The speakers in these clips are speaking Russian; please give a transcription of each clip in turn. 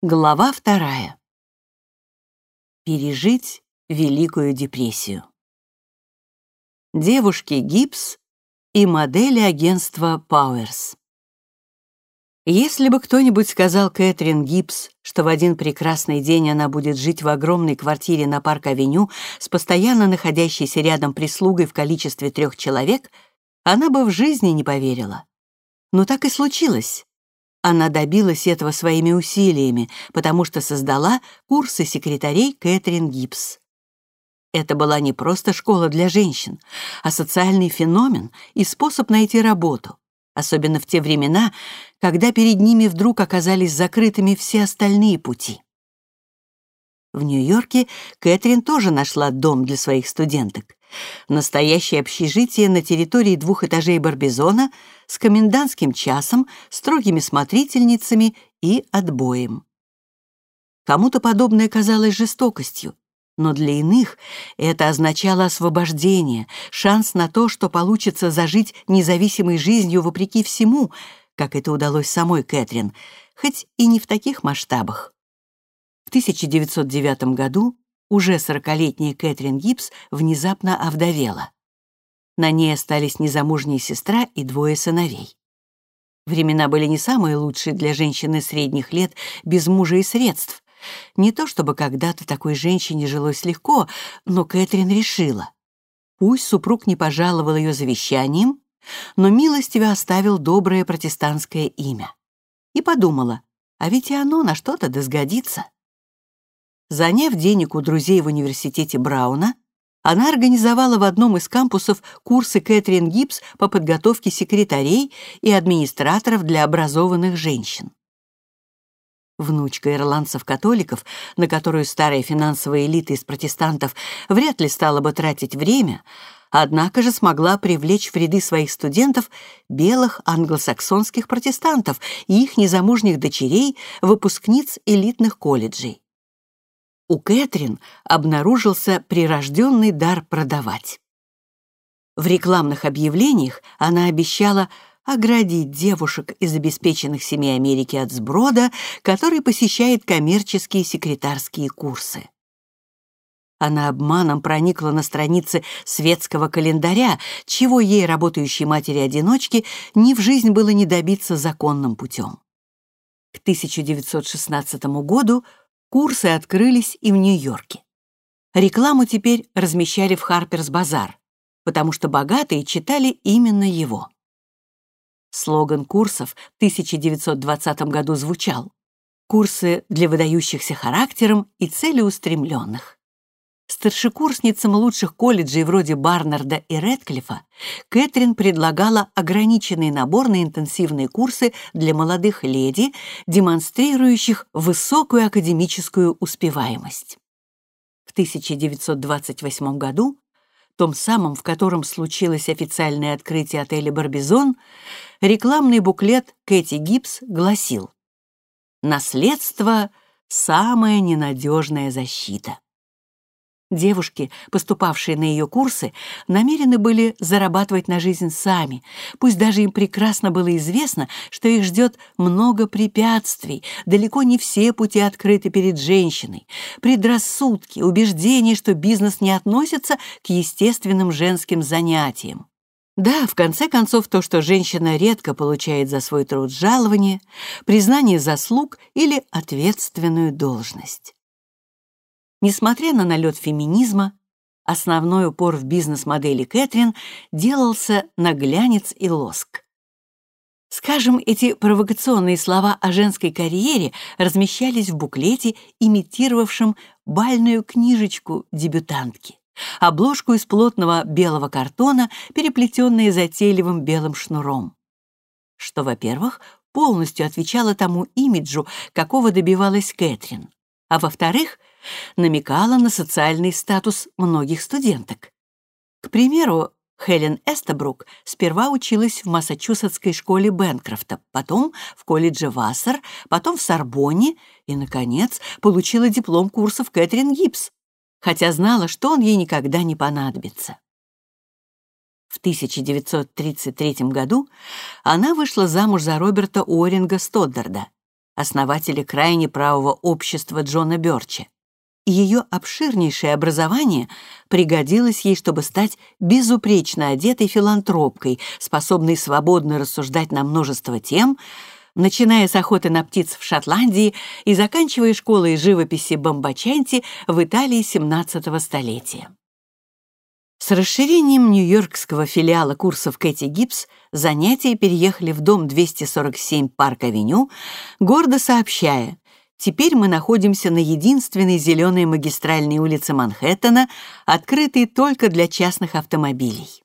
Глава вторая. Пережить Великую депрессию. Девушки Гибс и модели агентства Пауэрс. Если бы кто-нибудь сказал Кэтрин Гибс, что в один прекрасный день она будет жить в огромной квартире на Парк-авеню с постоянно находящейся рядом прислугой в количестве трех человек, она бы в жизни не поверила. Но так и случилось. Она добилась этого своими усилиями, потому что создала курсы секретарей Кэтрин Гибс. Это была не просто школа для женщин, а социальный феномен и способ найти работу, особенно в те времена, когда перед ними вдруг оказались закрытыми все остальные пути. В Нью-Йорке Кэтрин тоже нашла дом для своих студенток. Настоящее общежитие на территории двух этажей Барбизона с комендантским часом, строгими смотрительницами и отбоем. Кому-то подобное казалось жестокостью, но для иных это означало освобождение, шанс на то, что получится зажить независимой жизнью вопреки всему, как это удалось самой Кэтрин, хоть и не в таких масштабах. В 1909 году уже сорокалетняя Кэтрин Гибс внезапно овдовела. На ней остались незамужняя сестра и двое сыновей. Времена были не самые лучшие для женщины средних лет без мужа и средств. Не то чтобы когда-то такой женщине жилось легко, но Кэтрин решила. Пусть супруг не пожаловал ее завещанием, но милостиво оставил доброе протестантское имя. И подумала, а ведь и оно на что-то да сгодится. Заняв денег у друзей в университете Брауна, она организовала в одном из кампусов курсы Кэтрин Гибс по подготовке секретарей и администраторов для образованных женщин. Внучка ирландцев-католиков, на которую старая финансовая элита из протестантов вряд ли стала бы тратить время, однако же смогла привлечь в ряды своих студентов белых англосаксонских протестантов и их незамужних дочерей, выпускниц элитных колледжей у Кэтрин обнаружился прирожденный дар продавать. В рекламных объявлениях она обещала оградить девушек из обеспеченных семей Америки от сброда, который посещает коммерческие секретарские курсы. Она обманом проникла на страницы светского календаря, чего ей, работающей матери-одиночки, ни в жизнь было не добиться законным путем. К 1916 году Курсы открылись и в Нью-Йорке. Рекламу теперь размещали в Харперс Базар, потому что богатые читали именно его. Слоган курсов в 1920 году звучал «Курсы для выдающихся характером и целеустремленных». Старшекурсницам лучших колледжей вроде Барнарда и Редклифа Кэтрин предлагала ограниченный набор на интенсивные курсы для молодых леди, демонстрирующих высокую академическую успеваемость. В 1928 году, том самом, в котором случилось официальное открытие отеля «Барбизон», рекламный буклет Кэти Гибс гласил «Наследство — самая ненадежная защита». Девушки, поступавшие на ее курсы, намерены были зарабатывать на жизнь сами, пусть даже им прекрасно было известно, что их ждет много препятствий, далеко не все пути открыты перед женщиной, предрассудки, убеждения, что бизнес не относится к естественным женским занятиям. Да, в конце концов, то, что женщина редко получает за свой труд жалование, признание заслуг или ответственную должность. Несмотря на налет феминизма, основной упор в бизнес-модели Кэтрин делался на глянец и лоск. Скажем, эти провокационные слова о женской карьере размещались в буклете, имитировавшем бальную книжечку дебютантки, обложку из плотного белого картона, переплетенные затейливым белым шнуром. Что, во-первых, полностью отвечало тому имиджу, какого добивалась Кэтрин, а во-вторых, намекала на социальный статус многих студенток. К примеру, Хелен Эстебрук сперва училась в Массачусетской школе Бенкрофта, потом в колледже Вассер, потом в Сорбонне и, наконец, получила диплом курсов Кэтрин Гибс, хотя знала, что он ей никогда не понадобится. В 1933 году она вышла замуж за Роберта Уоринга Стоддарда, основателя крайне правого общества Джона Бёрча. Ее обширнейшее образование пригодилось ей, чтобы стать безупречно одетой филантропкой, способной свободно рассуждать на множество тем, начиная с охоты на птиц в Шотландии и заканчивая школой живописи Бомбачанти в Италии XVII столетия. С расширением нью-йоркского филиала курсов Кэти Гибс занятия переехали в дом 247 Парк-авеню, гордо сообщая, «Теперь мы находимся на единственной зеленой магистральной улице Манхэттена, открытой только для частных автомобилей».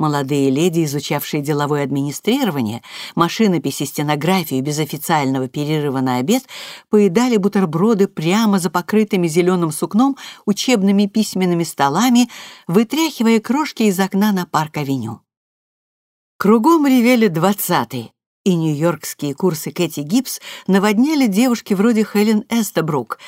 Молодые леди, изучавшие деловое администрирование, машинопись и стенографию без официального перерыва на обед, поедали бутерброды прямо за покрытыми зеленым сукном учебными письменными столами, вытряхивая крошки из окна на парк-авеню. Кругом ревели двадцатые, и нью-йоркские курсы Кэти Гибс наводняли девушки вроде Хелен Эстебрук,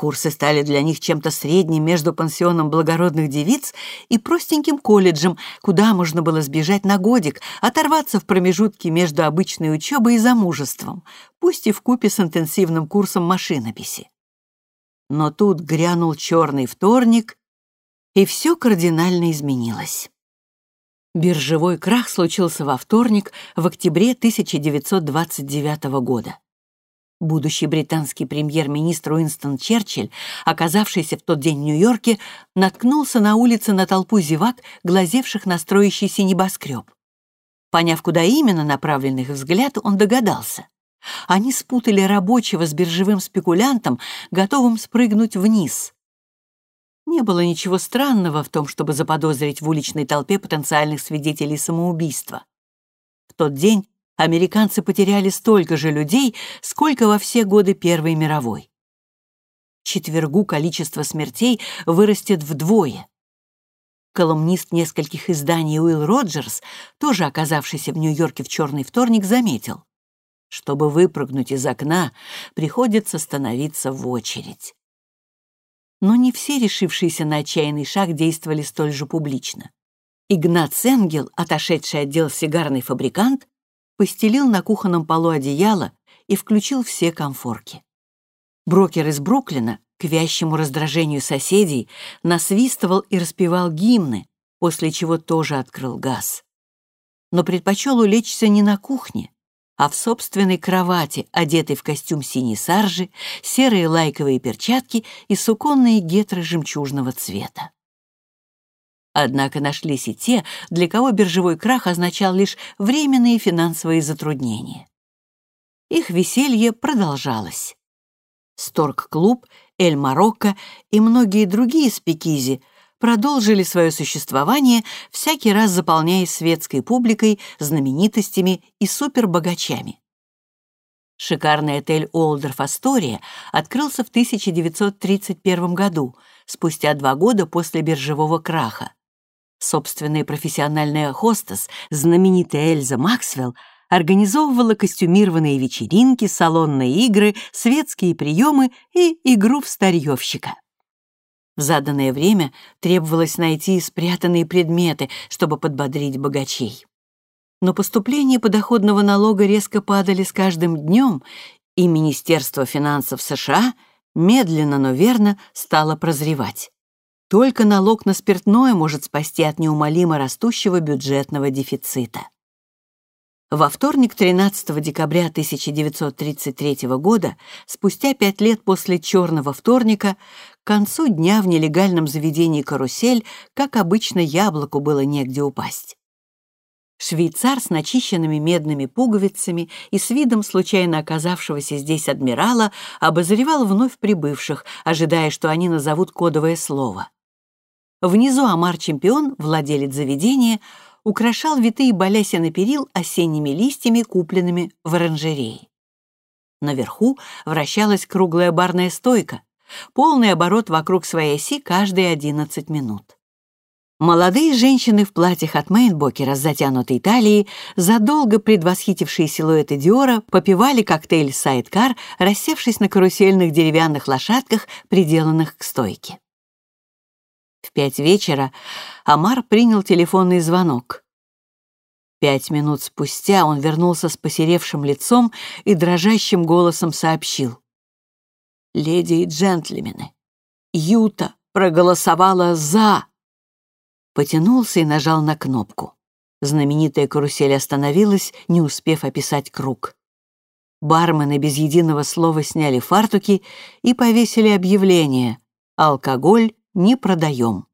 Курсы стали для них чем-то средним между пансионом благородных девиц и простеньким колледжем, куда можно было сбежать на годик, оторваться в промежутке между обычной учебой и замужеством, пусть и в купе с интенсивным курсом машинописи. Но тут грянул черный вторник, и все кардинально изменилось. Биржевой крах случился во вторник в октябре 1929 года. Будущий британский премьер-министр Уинстон Черчилль, оказавшийся в тот день в Нью-Йорке, наткнулся на улице на толпу зевак, глазевших на строящийся небоскреб. Поняв, куда именно направлен их взгляд, он догадался. Они спутали рабочего с биржевым спекулянтом, готовым спрыгнуть вниз. Не было ничего странного в том, чтобы заподозрить в уличной толпе потенциальных свидетелей самоубийства. В тот день американцы потеряли столько же людей, сколько во все годы Первой мировой. четвергу количество смертей вырастет вдвое. Колумнист нескольких изданий Уилл Роджерс, тоже оказавшийся в Нью-Йорке в черный вторник, заметил, чтобы выпрыгнуть из окна, приходится становиться в очередь. Но не все решившиеся на отчаянный шаг действовали столь же публично. Игнат Сенгел, отошедший отдел сигарный фабрикант, постелил на кухонном полу одеяло и включил все комфорки. Брокер из Бруклина, к вящему раздражению соседей, насвистывал и распевал гимны, после чего тоже открыл газ. Но предпочел улечься не на кухне, а в собственной кровати, одетой в костюм синей саржи, серые лайковые перчатки и суконные гетры жемчужного цвета. Однако нашлись и те, для кого биржевой крах означал лишь временные финансовые затруднения. Их веселье продолжалось. Сторг-клуб, Эль-Марокко и многие другие спикизи продолжили свое существование, всякий раз заполняясь светской публикой, знаменитостями и супербогачами. Шикарный отель «Олдорф Астория» открылся в 1931 году, спустя два года после биржевого краха. Собственная профессиональная хостес, знаменитая Эльза Максвелл, организовывала костюмированные вечеринки, салонные игры, светские приемы и игру в старьевщика. В заданное время требовалось найти спрятанные предметы, чтобы подбодрить богачей. Но поступления подоходного налога резко падали с каждым днем, и Министерство финансов США медленно, но верно стало прозревать. Только налог на спиртное может спасти от неумолимо растущего бюджетного дефицита. Во вторник, 13 декабря 1933 года, спустя пять лет после «Черного вторника», к концу дня в нелегальном заведении «Карусель», как обычно, яблоку было негде упасть. Швейцар с начищенными медными пуговицами и с видом случайно оказавшегося здесь адмирала обозревал вновь прибывших, ожидая, что они назовут кодовое слово. Внизу Амар-чемпион, владелец заведения, украшал витые балясины перил осенними листьями, купленными в оранжерее. Наверху вращалась круглая барная стойка, полный оборот вокруг своей оси каждые 11 минут. Молодые женщины в платьях от Мейнбокера с затянутой талией, задолго предвосхитившие силуэты Диора, попивали коктейль «Сайдкар», рассевшись на карусельных деревянных лошадках, приделанных к стойке. В пять вечера Амар принял телефонный звонок. Пять минут спустя он вернулся с посеревшим лицом и дрожащим голосом сообщил. «Леди и джентльмены, Юта проголосовала «за». Потянулся и нажал на кнопку. Знаменитая карусель остановилась, не успев описать круг. Бармены без единого слова сняли фартуки и повесили объявление «Алкоголь не продаем».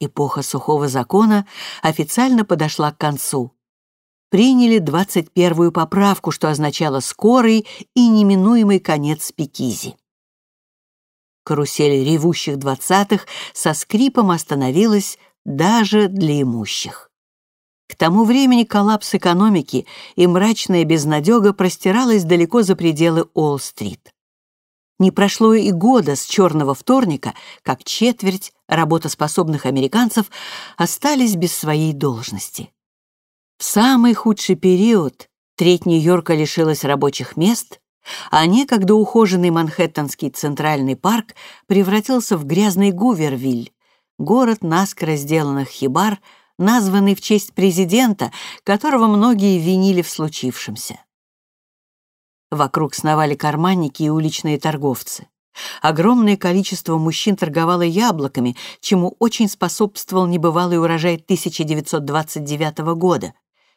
Эпоха сухого закона официально подошла к концу. Приняли 21-ю поправку, что означало скорый и неминуемый конец спикизи. Карусель ревущих двадцатых со скрипом остановилась даже для имущих. К тому времени коллапс экономики и мрачная безнадега простиралась далеко за пределы Уолл-стрит. Не прошло и года с черного вторника, как четверть работоспособных американцев остались без своей должности. В самый худший период треть Нью-Йорка лишилась рабочих мест, а некогда ухоженный Манхэттенский центральный парк превратился в грязный Гувервиль, город наскоро сделанных хибар, названный в честь президента, которого многие винили в случившемся. Вокруг сновали карманники и уличные торговцы. Огромное количество мужчин торговало яблоками, чему очень способствовал небывалый урожай 1929 года.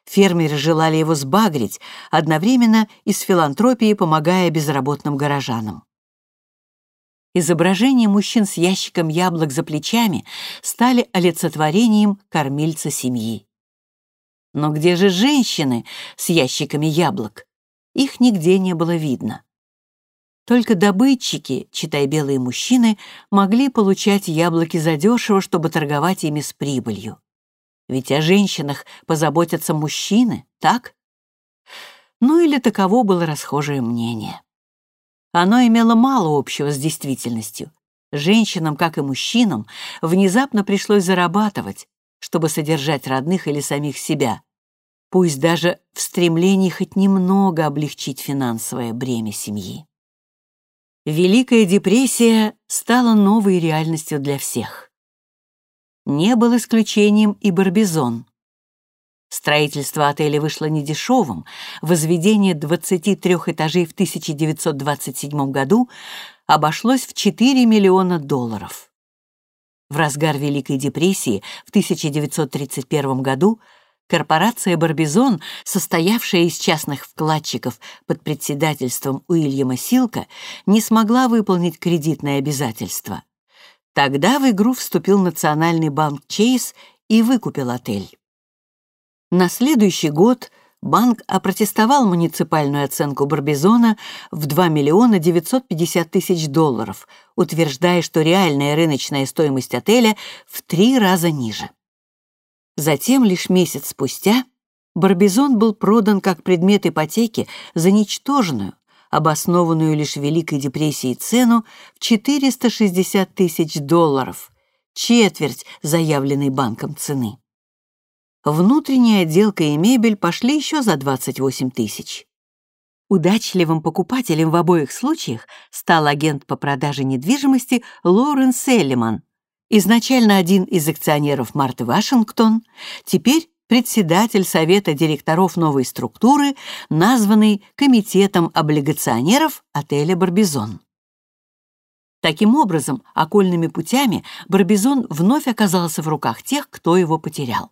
Фермеры желали его сбагрить, одновременно и с филантропией помогая безработным горожанам. Изображения мужчин с ящиком яблок за плечами стали олицетворением кормильца семьи. Но где же женщины с ящиками яблок? Их нигде не было видно. Только добытчики, читай белые мужчины, могли получать яблоки задешево, чтобы торговать ими с прибылью. Ведь о женщинах позаботятся мужчины, так? Ну или таково было расхожее мнение. Оно имело мало общего с действительностью. Женщинам, как и мужчинам, внезапно пришлось зарабатывать, чтобы содержать родных или самих себя, пусть даже в стремлении хоть немного облегчить финансовое бремя семьи. Великая депрессия стала новой реальностью для всех. Не был исключением и Барбизон. Строительство отеля вышло недешевым, возведение 23 этажей в 1927 году обошлось в 4 миллиона долларов. В разгар Великой депрессии в 1931 году корпорация «Барбизон», состоявшая из частных вкладчиков под председательством Уильяма Силка, не смогла выполнить кредитные обязательства. Тогда в игру вступил Национальный банк «Чейз» и выкупил отель. На следующий год банк опротестовал муниципальную оценку Барбизона в 2 миллиона 950 тысяч долларов, утверждая, что реальная рыночная стоимость отеля в три раза ниже. Затем, лишь месяц спустя, Барбизон был продан как предмет ипотеки за ничтожную, обоснованную лишь Великой депрессией цену в 460 тысяч долларов, четверть заявленной банком цены. Внутренняя отделка и мебель пошли еще за 28 тысяч. Удачливым покупателем в обоих случаях стал агент по продаже недвижимости Лорен Селлиман, изначально один из акционеров Марты Вашингтон, теперь председатель совета директоров новой структуры, названный Комитетом облигационеров отеля «Барбизон». Таким образом, окольными путями Барбизон вновь оказался в руках тех, кто его потерял.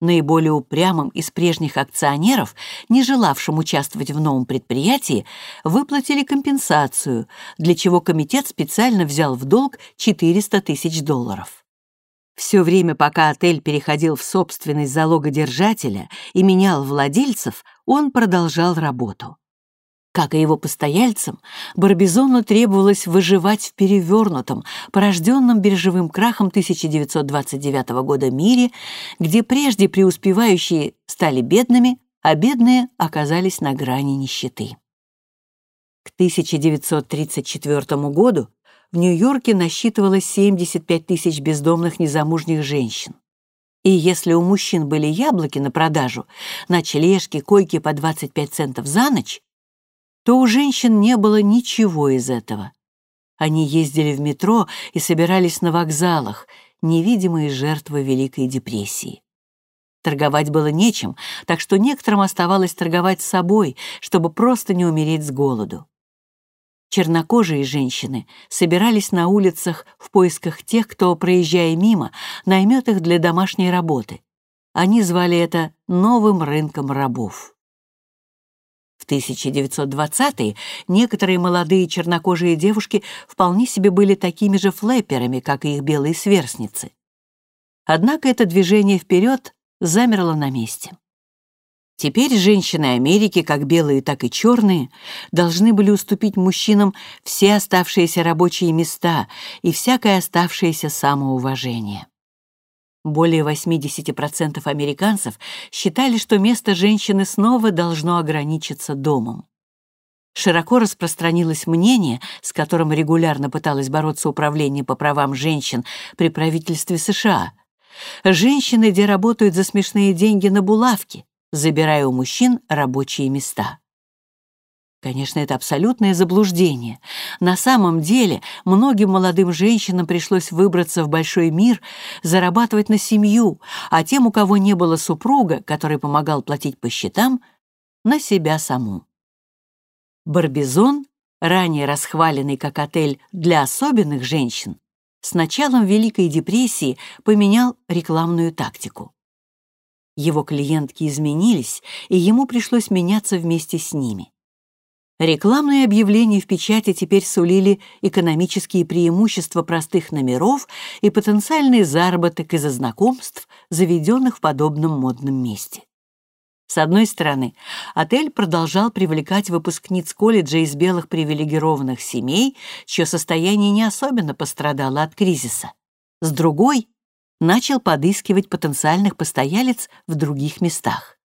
Наиболее упрямым из прежних акционеров, не желавшим участвовать в новом предприятии, выплатили компенсацию, для чего комитет специально взял в долг 400 тысяч долларов. Все время, пока отель переходил в собственность залогодержателя и менял владельцев, он продолжал работу. Как и его постояльцам, Барбизону требовалось выживать в перевернутом, порожденном биржевым крахом 1929 года мире, где прежде преуспевающие стали бедными, а бедные оказались на грани нищеты. К 1934 году в Нью-Йорке насчитывалось 75 тысяч бездомных незамужних женщин. И если у мужчин были яблоки на продажу, ночлежки, койки по 25 центов за ночь, то у женщин не было ничего из этого. Они ездили в метро и собирались на вокзалах, невидимые жертвы Великой депрессии. Торговать было нечем, так что некоторым оставалось торговать собой, чтобы просто не умереть с голоду. Чернокожие женщины собирались на улицах в поисках тех, кто, проезжая мимо, наймет их для домашней работы. Они звали это «новым рынком рабов». В 1920-е некоторые молодые чернокожие девушки вполне себе были такими же флэперами, как и их белые сверстницы. Однако это движение вперед замерло на месте. Теперь женщины Америки, как белые, так и черные, должны были уступить мужчинам все оставшиеся рабочие места и всякое оставшееся самоуважение. Более 80% американцев считали, что место женщины снова должно ограничиться домом. Широко распространилось мнение, с которым регулярно пыталось бороться Управление по правам женщин при правительстве США. Женщины, где работают за смешные деньги на булавки, забирая у мужчин рабочие места. Конечно, это абсолютное заблуждение. На самом деле, многим молодым женщинам пришлось выбраться в большой мир, зарабатывать на семью, а тем, у кого не было супруга, который помогал платить по счетам, на себя саму. Барбизон, ранее расхваленный как отель для особенных женщин, с началом Великой депрессии поменял рекламную тактику. Его клиентки изменились, и ему пришлось меняться вместе с ними. Рекламные объявления в печати теперь сулили экономические преимущества простых номеров и потенциальный заработок из-за знакомств, заведенных в подобном модном месте. С одной стороны, отель продолжал привлекать выпускниц колледжа из белых привилегированных семей, чье состояние не особенно пострадало от кризиса. С другой, начал подыскивать потенциальных постоялец в других местах.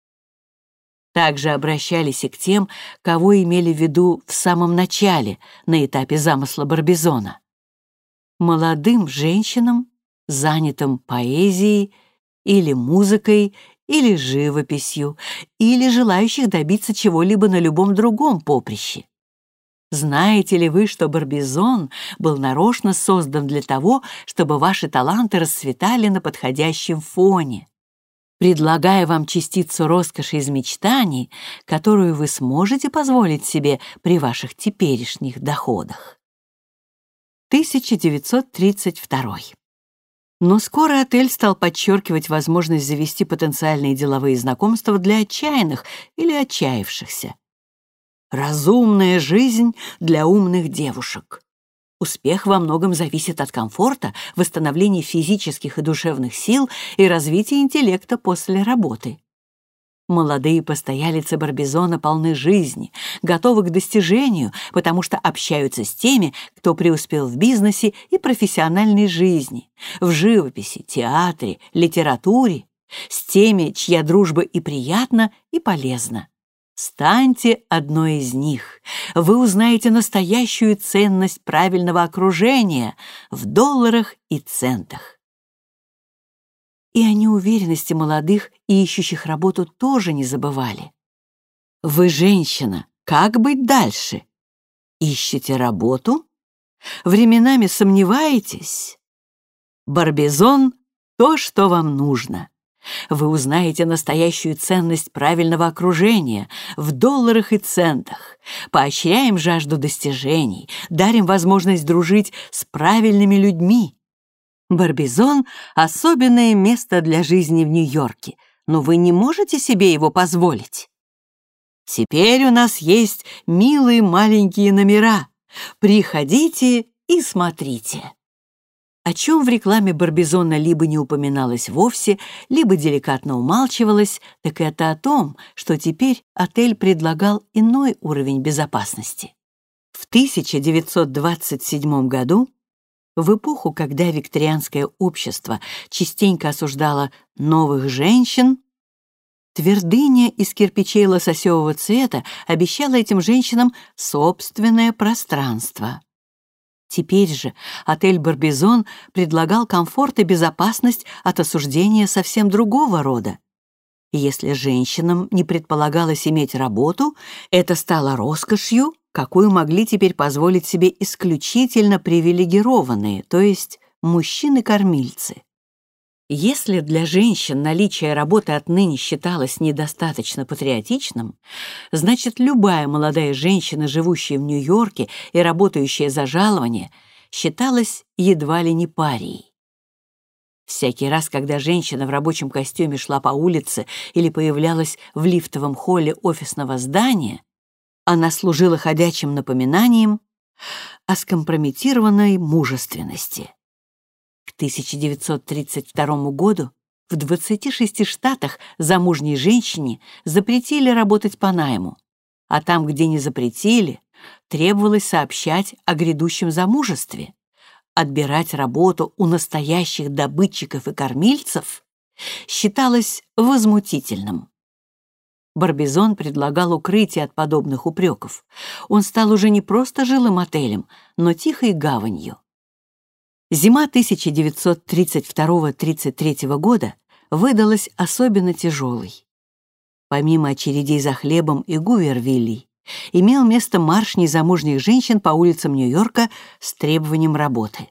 Также обращались и к тем, кого имели в виду в самом начале, на этапе замысла Барбизона. Молодым женщинам, занятым поэзией или музыкой, или живописью, или желающих добиться чего-либо на любом другом поприще. Знаете ли вы, что Барбизон был нарочно создан для того, чтобы ваши таланты расцветали на подходящем фоне? предлагая вам частицу роскоши из мечтаний, которую вы сможете позволить себе при ваших теперешних доходах. 1932. Но скоро отель стал подчеркивать возможность завести потенциальные деловые знакомства для отчаянных или отчаявшихся. Разумная жизнь для умных девушек. Успех во многом зависит от комфорта, восстановления физических и душевных сил и развития интеллекта после работы. Молодые постоялицы Барбизона полны жизни, готовы к достижению, потому что общаются с теми, кто преуспел в бизнесе и профессиональной жизни, в живописи, театре, литературе, с теми, чья дружба и приятна, и полезна. Станьте одной из них. Вы узнаете настоящую ценность правильного окружения в долларах и центах. И о неуверенности молодых и ищущих работу тоже не забывали. Вы женщина, как быть дальше? Ищете работу? Временами сомневаетесь? Барбизон — то, что вам нужно. Вы узнаете настоящую ценность правильного окружения в долларах и центах. Поощряем жажду достижений, дарим возможность дружить с правильными людьми. Барбизон — особенное место для жизни в Нью-Йорке, но вы не можете себе его позволить. Теперь у нас есть милые маленькие номера. Приходите и смотрите о чем в рекламе Барбизона либо не упоминалось вовсе, либо деликатно умалчивалось, так это о том, что теперь отель предлагал иной уровень безопасности. В 1927 году, в эпоху, когда викторианское общество частенько осуждало новых женщин, Твердыня из кирпичей лососевого цвета обещала этим женщинам собственное пространство. Теперь же отель «Барбизон» предлагал комфорт и безопасность от осуждения совсем другого рода. Если женщинам не предполагалось иметь работу, это стало роскошью, какую могли теперь позволить себе исключительно привилегированные, то есть мужчины-кормильцы. Если для женщин наличие работы отныне считалось недостаточно патриотичным, значит, любая молодая женщина, живущая в Нью-Йорке и работающая за жалование, считалась едва ли не парией. Всякий раз, когда женщина в рабочем костюме шла по улице или появлялась в лифтовом холле офисного здания, она служила ходячим напоминанием о скомпрометированной мужественности. К 1932 году в 26 штатах замужней женщине запретили работать по найму, а там, где не запретили, требовалось сообщать о грядущем замужестве. Отбирать работу у настоящих добытчиков и кормильцев считалось возмутительным. Барбизон предлагал укрытие от подобных упреков. Он стал уже не просто жилым отелем, но тихой гаванью. Зима 1932-33 года выдалась особенно тяжелой. Помимо очередей за хлебом и гувервиллей, имел место марш незамужних женщин по улицам Нью-Йорка с требованием работы.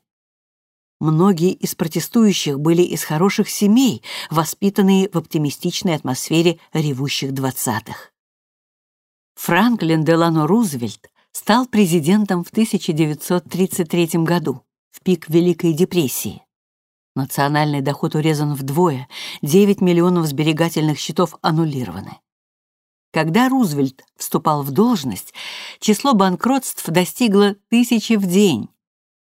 Многие из протестующих были из хороших семей, воспитанные в оптимистичной атмосфере ревущих двадцатых. Франклин Делано Рузвельт стал президентом в 1933 году в пик Великой депрессии. Национальный доход урезан вдвое, 9 миллионов сберегательных счетов аннулированы. Когда Рузвельт вступал в должность, число банкротств достигло тысячи в день.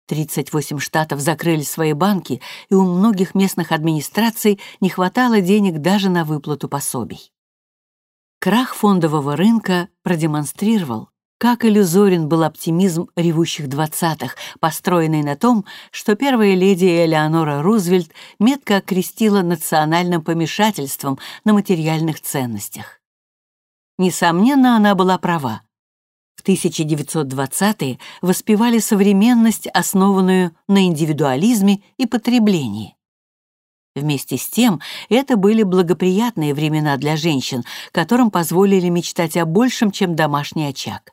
38 штатов закрыли свои банки, и у многих местных администраций не хватало денег даже на выплату пособий. Крах фондового рынка продемонстрировал, как иллюзорен был оптимизм ревущих двадцатых, построенный на том, что первая леди Элеонора Рузвельт метко окрестила национальным помешательством на материальных ценностях. Несомненно, она была права. В 1920-е воспевали современность, основанную на индивидуализме и потреблении. Вместе с тем, это были благоприятные времена для женщин, которым позволили мечтать о большем, чем домашний очаг.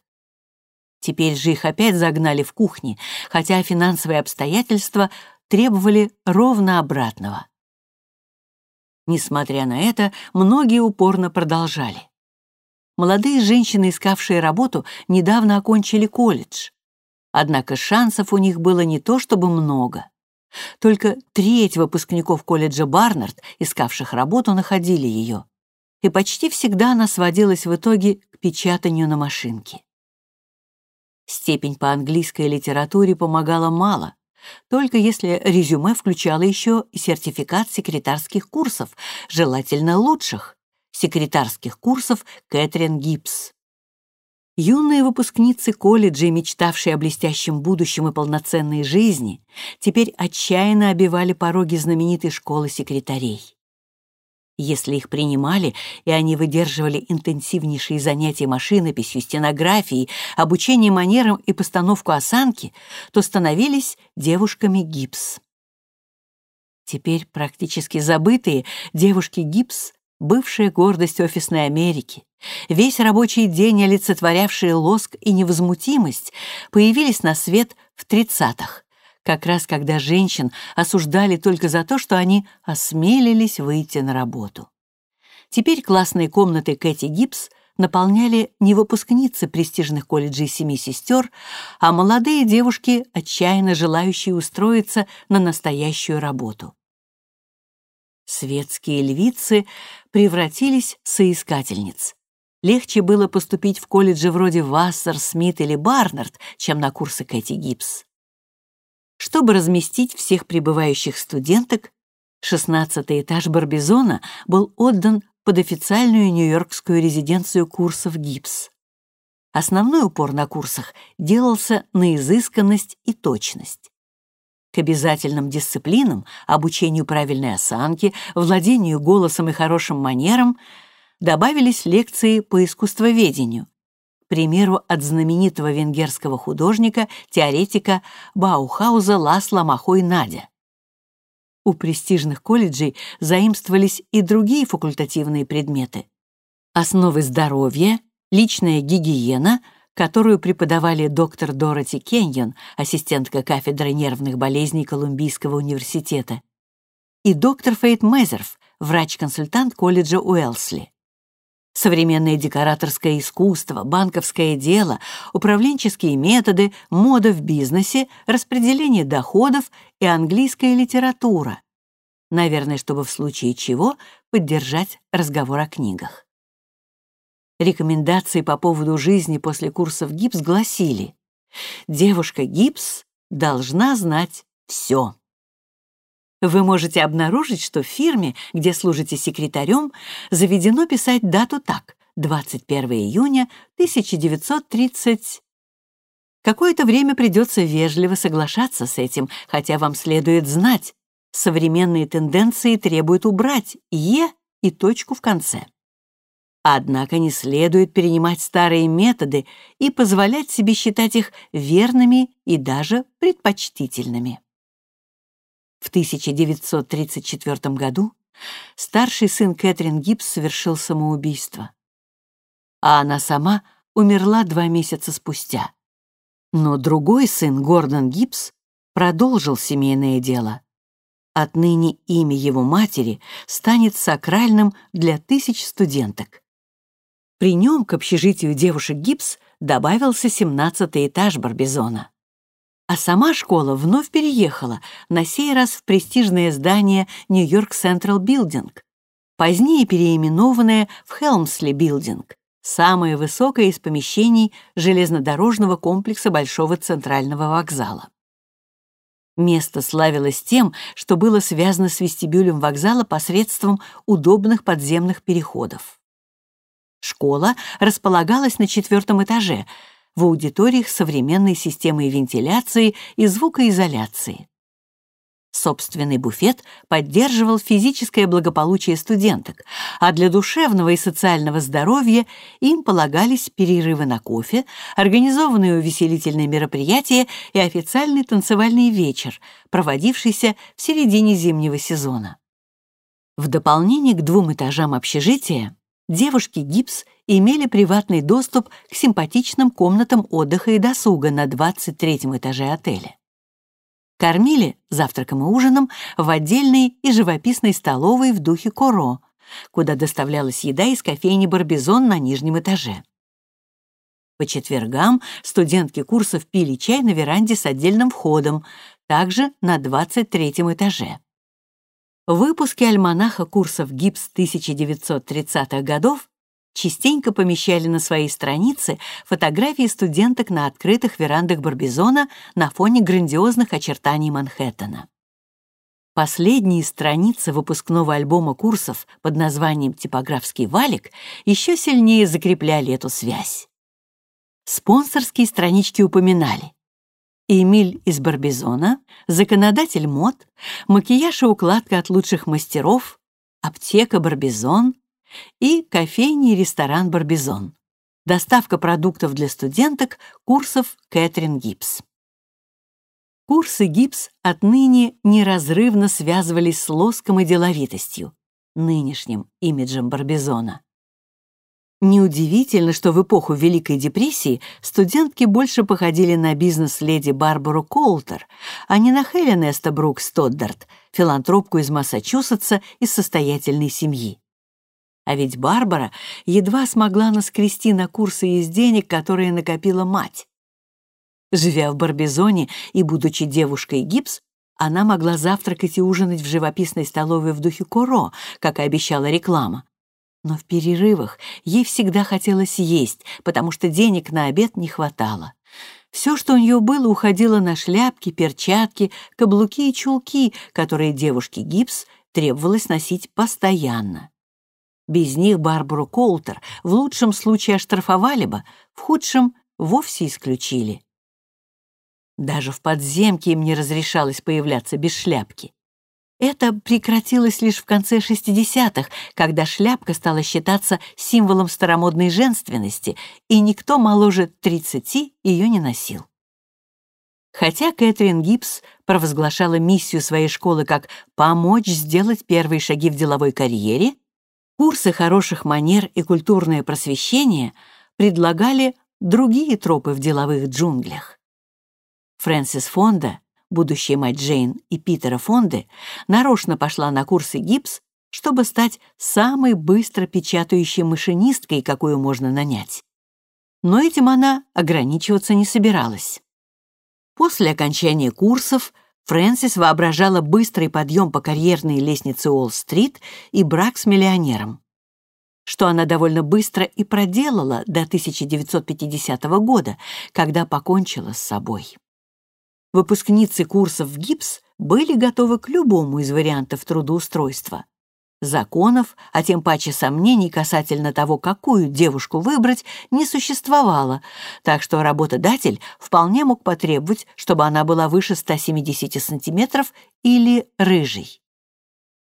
Теперь же их опять загнали в кухни, хотя финансовые обстоятельства требовали ровно обратного. Несмотря на это, многие упорно продолжали. Молодые женщины, искавшие работу, недавно окончили колледж. Однако шансов у них было не то чтобы много. Только треть выпускников колледжа Барнард, искавших работу, находили ее. И почти всегда она сводилась в итоге к печатанию на машинке. Степень по английской литературе помогала мало, только если резюме включало еще сертификат секретарских курсов, желательно лучших, секретарских курсов Кэтрин Гибс. Юные выпускницы колледжей, мечтавшие о блестящем будущем и полноценной жизни, теперь отчаянно обивали пороги знаменитой школы секретарей. Если их принимали, и они выдерживали интенсивнейшие занятия машинописью, стенографией, обучение манерам и постановку осанки, то становились девушками гипс. Теперь практически забытые девушки гипс — бывшая гордость офисной Америки, весь рабочий день олицетворявшие лоск и невозмутимость, появились на свет в тридцатых как раз когда женщин осуждали только за то, что они осмелились выйти на работу. Теперь классные комнаты Кэти Гибс наполняли не выпускницы престижных колледжей семи сестер, а молодые девушки, отчаянно желающие устроиться на настоящую работу. Светские львицы превратились в соискательниц. Легче было поступить в колледжи вроде Вассер, Смит или Барнард, чем на курсы Кэти Гибс. Чтобы разместить всех прибывающих студенток, шестнадцатый этаж Барбизона был отдан под официальную нью-йоркскую резиденцию курсов ГИПС. Основной упор на курсах делался на изысканность и точность. К обязательным дисциплинам, обучению правильной осанки, владению голосом и хорошим манерам добавились лекции по искусствоведению, примеру, от знаменитого венгерского художника, теоретика Баухауза Ласла Махой Надя. У престижных колледжей заимствовались и другие факультативные предметы. Основы здоровья, личная гигиена, которую преподавали доктор Дороти Кеньон, ассистентка кафедры нервных болезней Колумбийского университета, и доктор Фейт Мезерф, врач-консультант колледжа Уэлсли. Современное декораторское искусство, банковское дело, управленческие методы, мода в бизнесе, распределение доходов и английская литература. Наверное, чтобы в случае чего поддержать разговор о книгах. Рекомендации по поводу жизни после курсов ГИПС гласили «Девушка ГИПС должна знать все». Вы можете обнаружить, что в фирме, где служите секретарем, заведено писать дату так — 21 июня 1930. Какое-то время придется вежливо соглашаться с этим, хотя вам следует знать, современные тенденции требуют убрать «е» и точку в конце. Однако не следует перенимать старые методы и позволять себе считать их верными и даже предпочтительными. В 1934 году старший сын Кэтрин Гибс совершил самоубийство, а она сама умерла два месяца спустя. Но другой сын, Гордон Гибс, продолжил семейное дело. Отныне имя его матери станет сакральным для тысяч студенток. При нем к общежитию девушек Гибс добавился 17-й этаж Барбизона. А сама школа вновь переехала, на сей раз в престижное здание Нью-Йорк Централ Билдинг, позднее переименованное в Хелмсли Билдинг, самое высокое из помещений железнодорожного комплекса Большого Центрального вокзала. Место славилось тем, что было связано с вестибюлем вокзала посредством удобных подземных переходов. Школа располагалась на четвертом этаже — в аудиториях современной системой вентиляции и звукоизоляции. Собственный буфет поддерживал физическое благополучие студенток, а для душевного и социального здоровья им полагались перерывы на кофе, организованные увеселительные мероприятия и официальный танцевальный вечер, проводившийся в середине зимнего сезона. В дополнение к двум этажам общежития девушки Гипс имели приватный доступ к симпатичным комнатам отдыха и досуга на 23-м этаже отеля. Кормили завтраком и ужином в отдельной и живописной столовой в духе Коро, куда доставлялась еда из кофейни «Барбизон» на нижнем этаже. По четвергам студентки курсов пили чай на веранде с отдельным входом, также на 23-м этаже. Выпуски альманаха курсов ГИПС 1930-х годов частенько помещали на свои страницы фотографии студенток на открытых верандах Барбизона на фоне грандиозных очертаний Манхэттена. Последние страницы выпускного альбома курсов под названием «Типографский валик» еще сильнее закрепляли эту связь. Спонсорские странички упоминали Эмиль из Барбизона, законодатель мод, макияж и укладка от лучших мастеров, аптека Барбизон, и кофейни и ресторан «Барбизон». Доставка продуктов для студенток курсов Кэтрин Гибс. Курсы Гибс отныне неразрывно связывались с лоском и деловитостью, нынешним имиджем Барбизона. Неудивительно, что в эпоху Великой депрессии студентки больше походили на бизнес-леди Барбару Колтер, а не на Хелен Эстабрук Стоддарт, филантропку из Массачусетса из состоятельной семьи. А ведь Барбара едва смогла наскрести на курсы из денег, которые накопила мать. Живя в Барбизоне и будучи девушкой гипс, она могла завтракать и ужинать в живописной столовой в духе Коро, как и обещала реклама. Но в перерывах ей всегда хотелось есть, потому что денег на обед не хватало. Все, что у нее было, уходило на шляпки, перчатки, каблуки и чулки, которые девушке гипс требовалось носить постоянно. Без них Барбару Колтер в лучшем случае оштрафовали бы, в худшем вовсе исключили. Даже в подземке им не разрешалось появляться без шляпки. Это прекратилось лишь в конце 60-х, когда шляпка стала считаться символом старомодной женственности, и никто моложе 30 ее не носил. Хотя Кэтрин Гибс провозглашала миссию своей школы как «помочь сделать первые шаги в деловой карьере», Курсы хороших манер и культурное просвещение предлагали другие тропы в деловых джунглях. Фрэнсис Фонда, будущая мать Джейн и Питера Фонды, нарочно пошла на курсы гипс, чтобы стать самой быстро печатающей машинисткой, какую можно нанять. Но этим она ограничиваться не собиралась. После окончания курсов Фрэнсис воображала быстрый подъем по карьерной лестнице Уолл-стрит и брак с миллионером что она довольно быстро и проделала до 1950 года, когда покончила с собой. Выпускницы курсов в ГИПС были готовы к любому из вариантов трудоустройства. Законов, а тем паче сомнений касательно того, какую девушку выбрать, не существовало, так что работодатель вполне мог потребовать, чтобы она была выше 170 сантиметров или рыжей.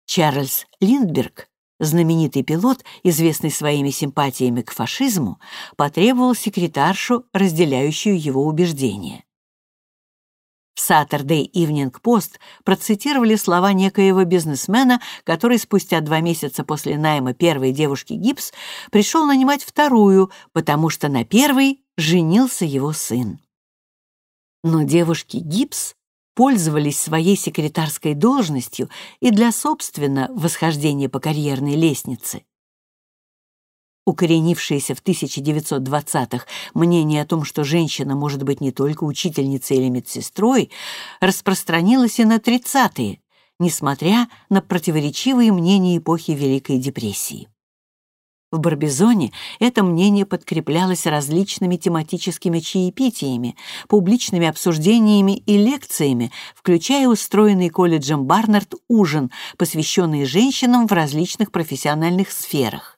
Чарльз Линдберг Знаменитый пилот, известный своими симпатиями к фашизму, потребовал секретаршу, разделяющую его убеждения. Saturday Evening Post процитировали слова некоего бизнесмена, который спустя два месяца после найма первой девушки Гибс пришел нанимать вторую, потому что на первой женился его сын. Но девушки Гибс пользовались своей секретарской должностью и для собственно восхождения по карьерной лестнице. Укоренившееся в 1920-х мнение о том, что женщина может быть не только учительницей или медсестрой, распространилось и на 30-е, несмотря на противоречивые мнения эпохи Великой депрессии. В Барбизоне это мнение подкреплялось различными тематическими чаепитиями, публичными обсуждениями и лекциями, включая устроенный колледжем Барнард ужин, посвященный женщинам в различных профессиональных сферах.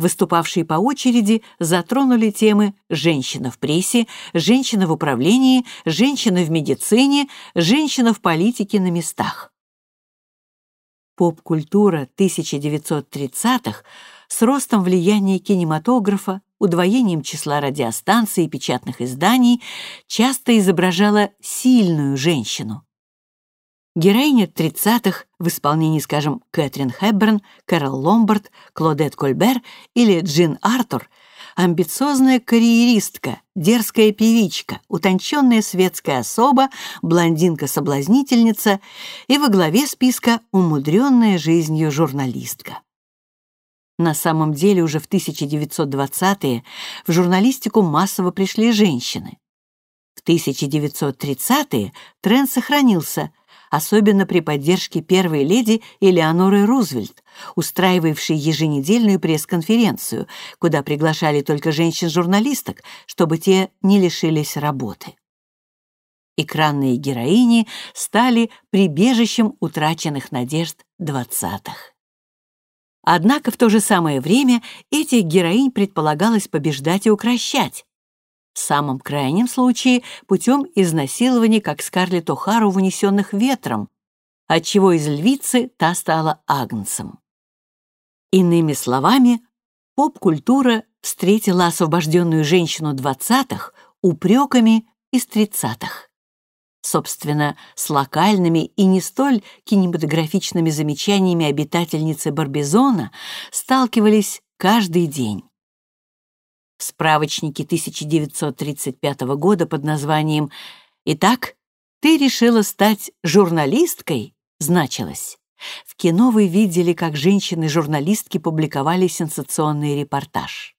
Выступавшие по очереди затронули темы «женщина в прессе», «женщина в управлении», «женщина в медицине», «женщина в политике на местах». Поп-культура 1930-х с ростом влияния кинематографа, удвоением числа радиостанций и печатных изданий, часто изображала сильную женщину. Героиня 30-х в исполнении, скажем, Кэтрин Хэбберн, Кэрол Ломбард, Клодет Кольбер или Джин Артур — амбициозная карьеристка, дерзкая певичка, утонченная светская особа, блондинка-соблазнительница и во главе списка умудренная жизнью журналистка. На самом деле уже в 1920-е в журналистику массово пришли женщины. В 1930-е тренд сохранился, особенно при поддержке первой леди Элеоноры Рузвельт, устраивавшей еженедельную пресс-конференцию, куда приглашали только женщин-журналисток, чтобы те не лишились работы. Экранные героини стали прибежищем утраченных надежд двадцатых. Однако в то же самое время этих героинь предполагалось побеждать и укращать. В самом крайнем случае путем изнасилования, как Скарлетт О'Хару в «Унесенных ветром», отчего из львицы та стала агнцем. Иными словами, поп-культура встретила освобожденную женщину двадцатых упреками из тридцатых собственно, с локальными и не столь кинематографичными замечаниями обитательницы Барбизона сталкивались каждый день. В справочнике 1935 года под названием «Итак, ты решила стать журналисткой?» значилось. В кино вы видели, как женщины-журналистки публиковали сенсационный репортаж.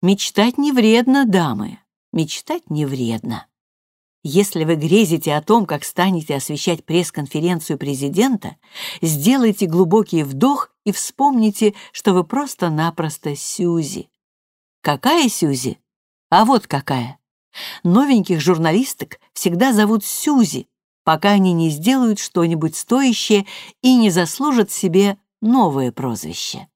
Мечтать не вредно, дамы, мечтать не вредно. Если вы грезите о том, как станете освещать пресс-конференцию президента, сделайте глубокий вдох и вспомните, что вы просто-напросто Сюзи. Какая Сюзи? А вот какая. Новеньких журналисток всегда зовут Сюзи, пока они не сделают что-нибудь стоящее и не заслужат себе новое прозвище.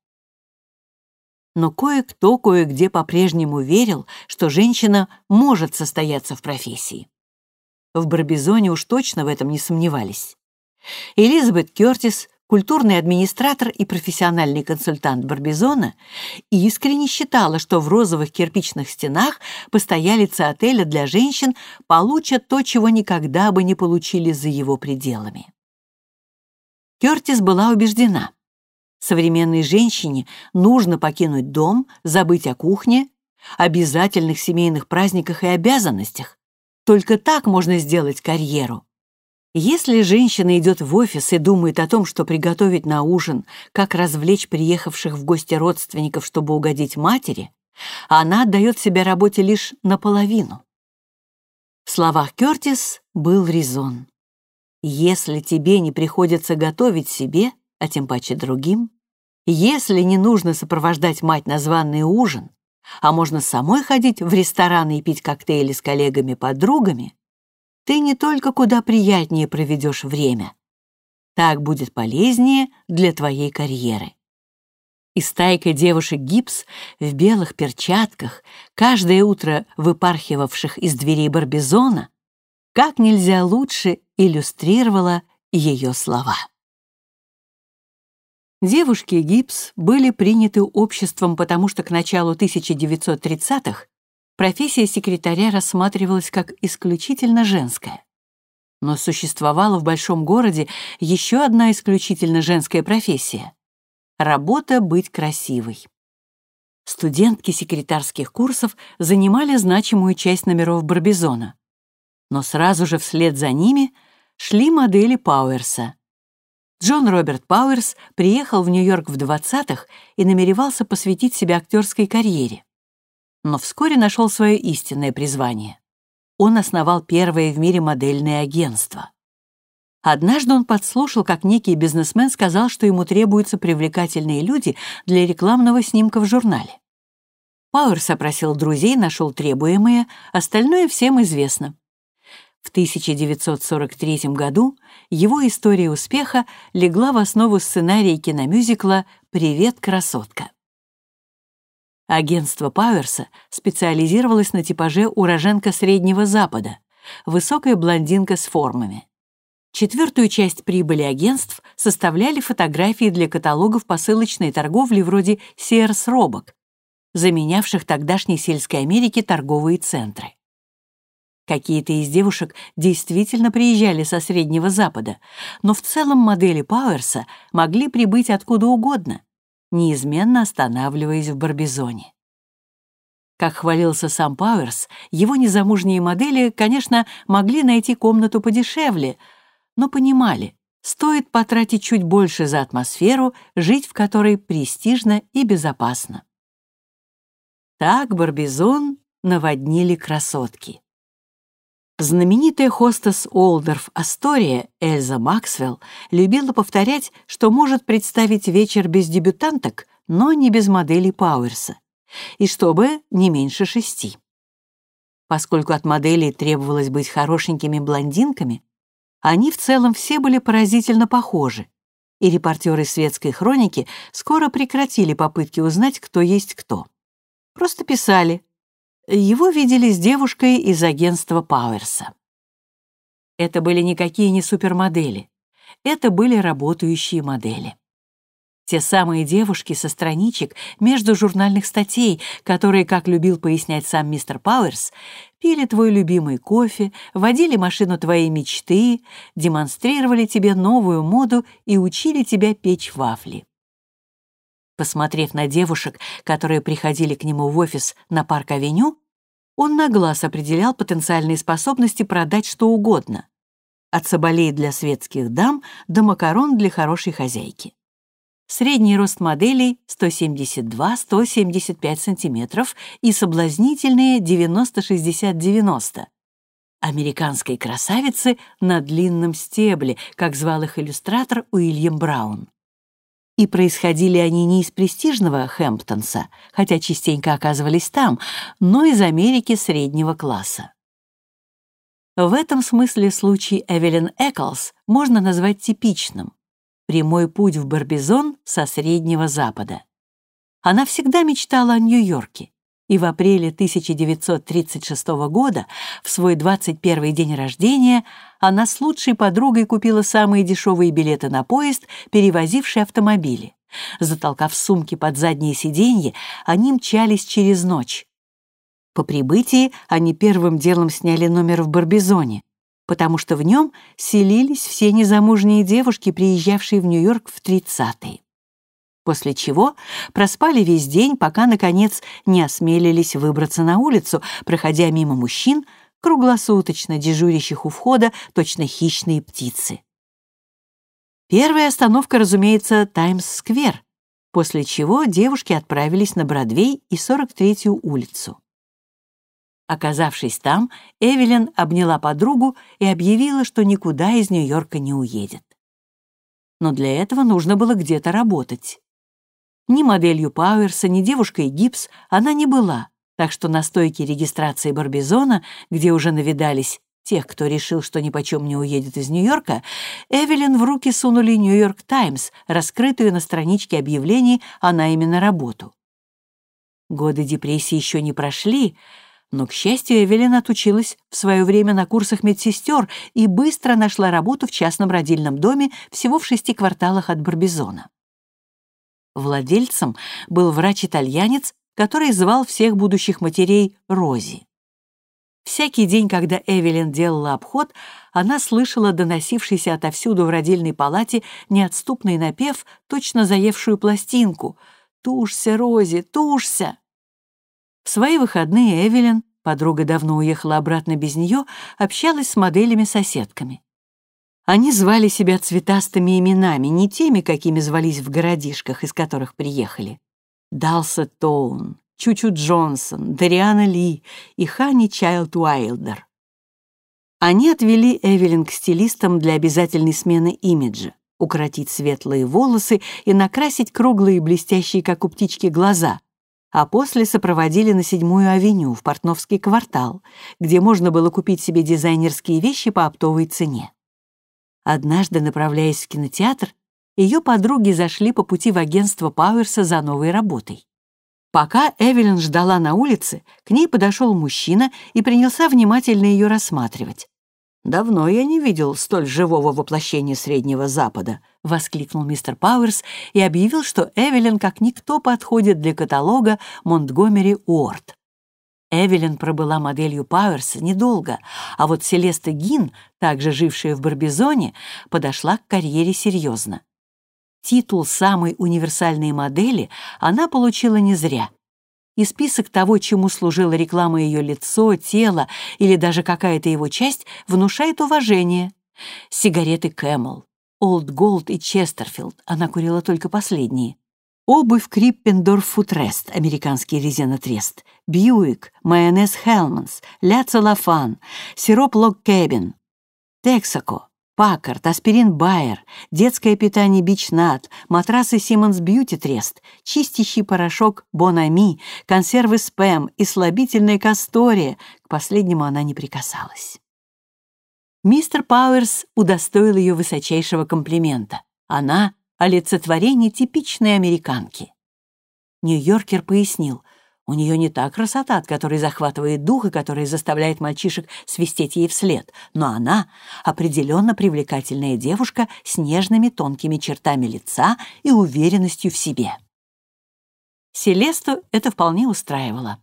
Но кое-кто кое-где по-прежнему верил, что женщина может состояться в профессии. В Барбизоне уж точно в этом не сомневались. Элизабет Кертис, культурный администратор и профессиональный консультант Барбизона, искренне считала, что в розовых кирпичных стенах постоялицы отеля для женщин получат то, чего никогда бы не получили за его пределами. Кертис была убеждена, современной женщине нужно покинуть дом, забыть о кухне, обязательных семейных праздниках и обязанностях, только так можно сделать карьеру. Если женщина идет в офис и думает о том, что приготовить на ужин, как развлечь приехавших в гости родственников, чтобы угодить матери, она отдает себя работе лишь наполовину. В словах Кертис был резон. Если тебе не приходится готовить себе, а тем паче другим, если не нужно сопровождать мать на званый ужин, а можно самой ходить в рестораны и пить коктейли с коллегами-подругами, ты не только куда приятнее проведешь время, так будет полезнее для твоей карьеры. И стайка девушек гипс в белых перчатках, каждое утро выпархивавших из дверей Барбизона, как нельзя лучше иллюстрировала ее слова. Девушки гипс были приняты обществом, потому что к началу 1930-х профессия секретаря рассматривалась как исключительно женская. Но существовала в большом городе еще одна исключительно женская профессия — работа быть красивой. Студентки секретарских курсов занимали значимую часть номеров Барбизона. Но сразу же вслед за ними шли модели Пауэрса. Джон Роберт Пауэрс приехал в Нью-Йорк в 20-х и намеревался посвятить себя актерской карьере но вскоре нашел свое истинное призвание. Он основал первое в мире модельное агентство. Однажды он подслушал, как некий бизнесмен сказал, что ему требуются привлекательные люди для рекламного снимка в журнале. Пауэрс опросил друзей, нашел требуемое, остальное всем известно. В 1943 году его история успеха легла в основу сценария киномюзикла «Привет, красотка». Агентство Пауэрса специализировалось на типаже уроженка Среднего Запада, высокая блондинка с формами. Четвертую часть прибыли агентств составляли фотографии для каталогов посылочной торговли вроде Sears Roebuck, заменявших тогдашней сельской Америке торговые центры. Какие-то из девушек действительно приезжали со Среднего Запада, но в целом модели Пауэрса могли прибыть откуда угодно, неизменно останавливаясь в Барбизоне. Как хвалился сам Пауэрс, его незамужние модели, конечно, могли найти комнату подешевле, но понимали, стоит потратить чуть больше за атмосферу, жить в которой престижно и безопасно. Так Барбизон наводнили красотки. Знаменитая хостес Олдорф Астория Эльза Максвелл любила повторять, что может представить вечер без дебютанток, но не без модели Пауэрса, и чтобы не меньше шести. Поскольку от моделей требовалось быть хорошенькими блондинками, они в целом все были поразительно похожи, и репортеры светской хроники скоро прекратили попытки узнать, кто есть кто. Просто писали его видели с девушкой из агентства Пауэрса. Это были никакие не супермодели. Это были работающие модели. Те самые девушки со страничек между журнальных статей, которые, как любил пояснять сам мистер Пауэрс, пили твой любимый кофе, водили машину твоей мечты, демонстрировали тебе новую моду и учили тебя печь вафли. Посмотрев на девушек, которые приходили к нему в офис на Парк-авеню, он на глаз определял потенциальные способности продать что угодно. От соболей для светских дам до макарон для хорошей хозяйки. Средний рост моделей 172-175 см и соблазнительные 90-60-90. Американской красавицы на длинном стебле, как звал их иллюстратор Уильям Браун. И происходили они не из престижного Хэмптонса, хотя частенько оказывались там, но из Америки среднего класса. В этом смысле случай Эвелин Эклс можно назвать типичным. Прямой путь в Барбизон со Среднего Запада. Она всегда мечтала о Нью-Йорке, и в апреле 1936 года, в свой 21 день рождения, она с лучшей подругой купила самые дешевые билеты на поезд, перевозивший автомобили. Затолкав сумки под задние сиденье, они мчались через ночь. По прибытии они первым делом сняли номер в Барбизоне, потому что в нем селились все незамужние девушки, приезжавшие в Нью-Йорк в 30-е после чего проспали весь день, пока, наконец, не осмелились выбраться на улицу, проходя мимо мужчин, круглосуточно дежурящих у входа точно хищные птицы. Первая остановка, разумеется, Таймс-сквер, после чего девушки отправились на Бродвей и 43-ю улицу. Оказавшись там, Эвелин обняла подругу и объявила, что никуда из Нью-Йорка не уедет. Но для этого нужно было где-то работать. Ни моделью Пауэрса, ни девушкой Гипс она не была, так что на стойке регистрации Барбизона, где уже навидались тех, кто решил, что ни почем не уедет из Нью-Йорка, Эвелин в руки сунули «Нью-Йорк Таймс», раскрытую на страничке объявлений о найме на работу. Годы депрессии еще не прошли, но, к счастью, Эвелин отучилась в свое время на курсах медсестер и быстро нашла работу в частном родильном доме всего в шести кварталах от Барбизона. Владельцем был врач-итальянец, который звал всех будущих матерей Рози. Всякий день, когда Эвелин делала обход, она слышала доносившийся отовсюду в родильной палате неотступный напев, точно заевшую пластинку «Тушься, Рози, тушься!». В свои выходные Эвелин, подруга давно уехала обратно без нее, общалась с моделями-соседками. Они звали себя цветастыми именами, не теми, какими звались в городишках, из которых приехали. Далса Тоун, Чучу Джонсон, Дариана Ли и Ханни Чайлд Уайлдер. Они отвели Эвелин к стилистам для обязательной смены имиджа, укоротить светлые волосы и накрасить круглые блестящие, как у птички, глаза, а после сопроводили на седьмую авеню в Портновский квартал, где можно было купить себе дизайнерские вещи по оптовой цене. Однажды, направляясь в кинотеатр, ее подруги зашли по пути в агентство Пауэрса за новой работой. Пока Эвелин ждала на улице, к ней подошел мужчина и принялся внимательно ее рассматривать. «Давно я не видел столь живого воплощения Среднего Запада», — воскликнул мистер Пауэрс и объявил, что Эвелин как никто подходит для каталога Монтгомери Уорд. Эвелин пробыла моделью Пауэрса недолго, а вот Селеста Гин, также жившая в Барбизоне, подошла к карьере серьезно. Титул самой универсальной модели она получила не зря. И список того, чему служила реклама ее лицо, тело или даже какая-то его часть, внушает уважение. Сигареты Camel, Old Gold и Честерфилд, она курила только последние. Обувь Криппендорф Футрест, американский резинотрест, Бьюик, майонез Хелманс, Ля Целлофан, сироп Лог Кэбин, Тексако, Паккарт, аспирин Байер, детское питание Бичнат, матрасы Симмонс Бьюти Трест, чистящий порошок Бонами, консервы Спэм и слабительная Кастория. К последнему она не прикасалась. Мистер Пауэрс удостоил ее высочайшего комплимента. Она — олицетворение типичной американки. Нью-Йоркер пояснил, у нее не та красота, от которой захватывает дух и которая заставляет мальчишек свистеть ей вслед, но она — определенно привлекательная девушка с нежными тонкими чертами лица и уверенностью в себе. Селесту это вполне устраивало.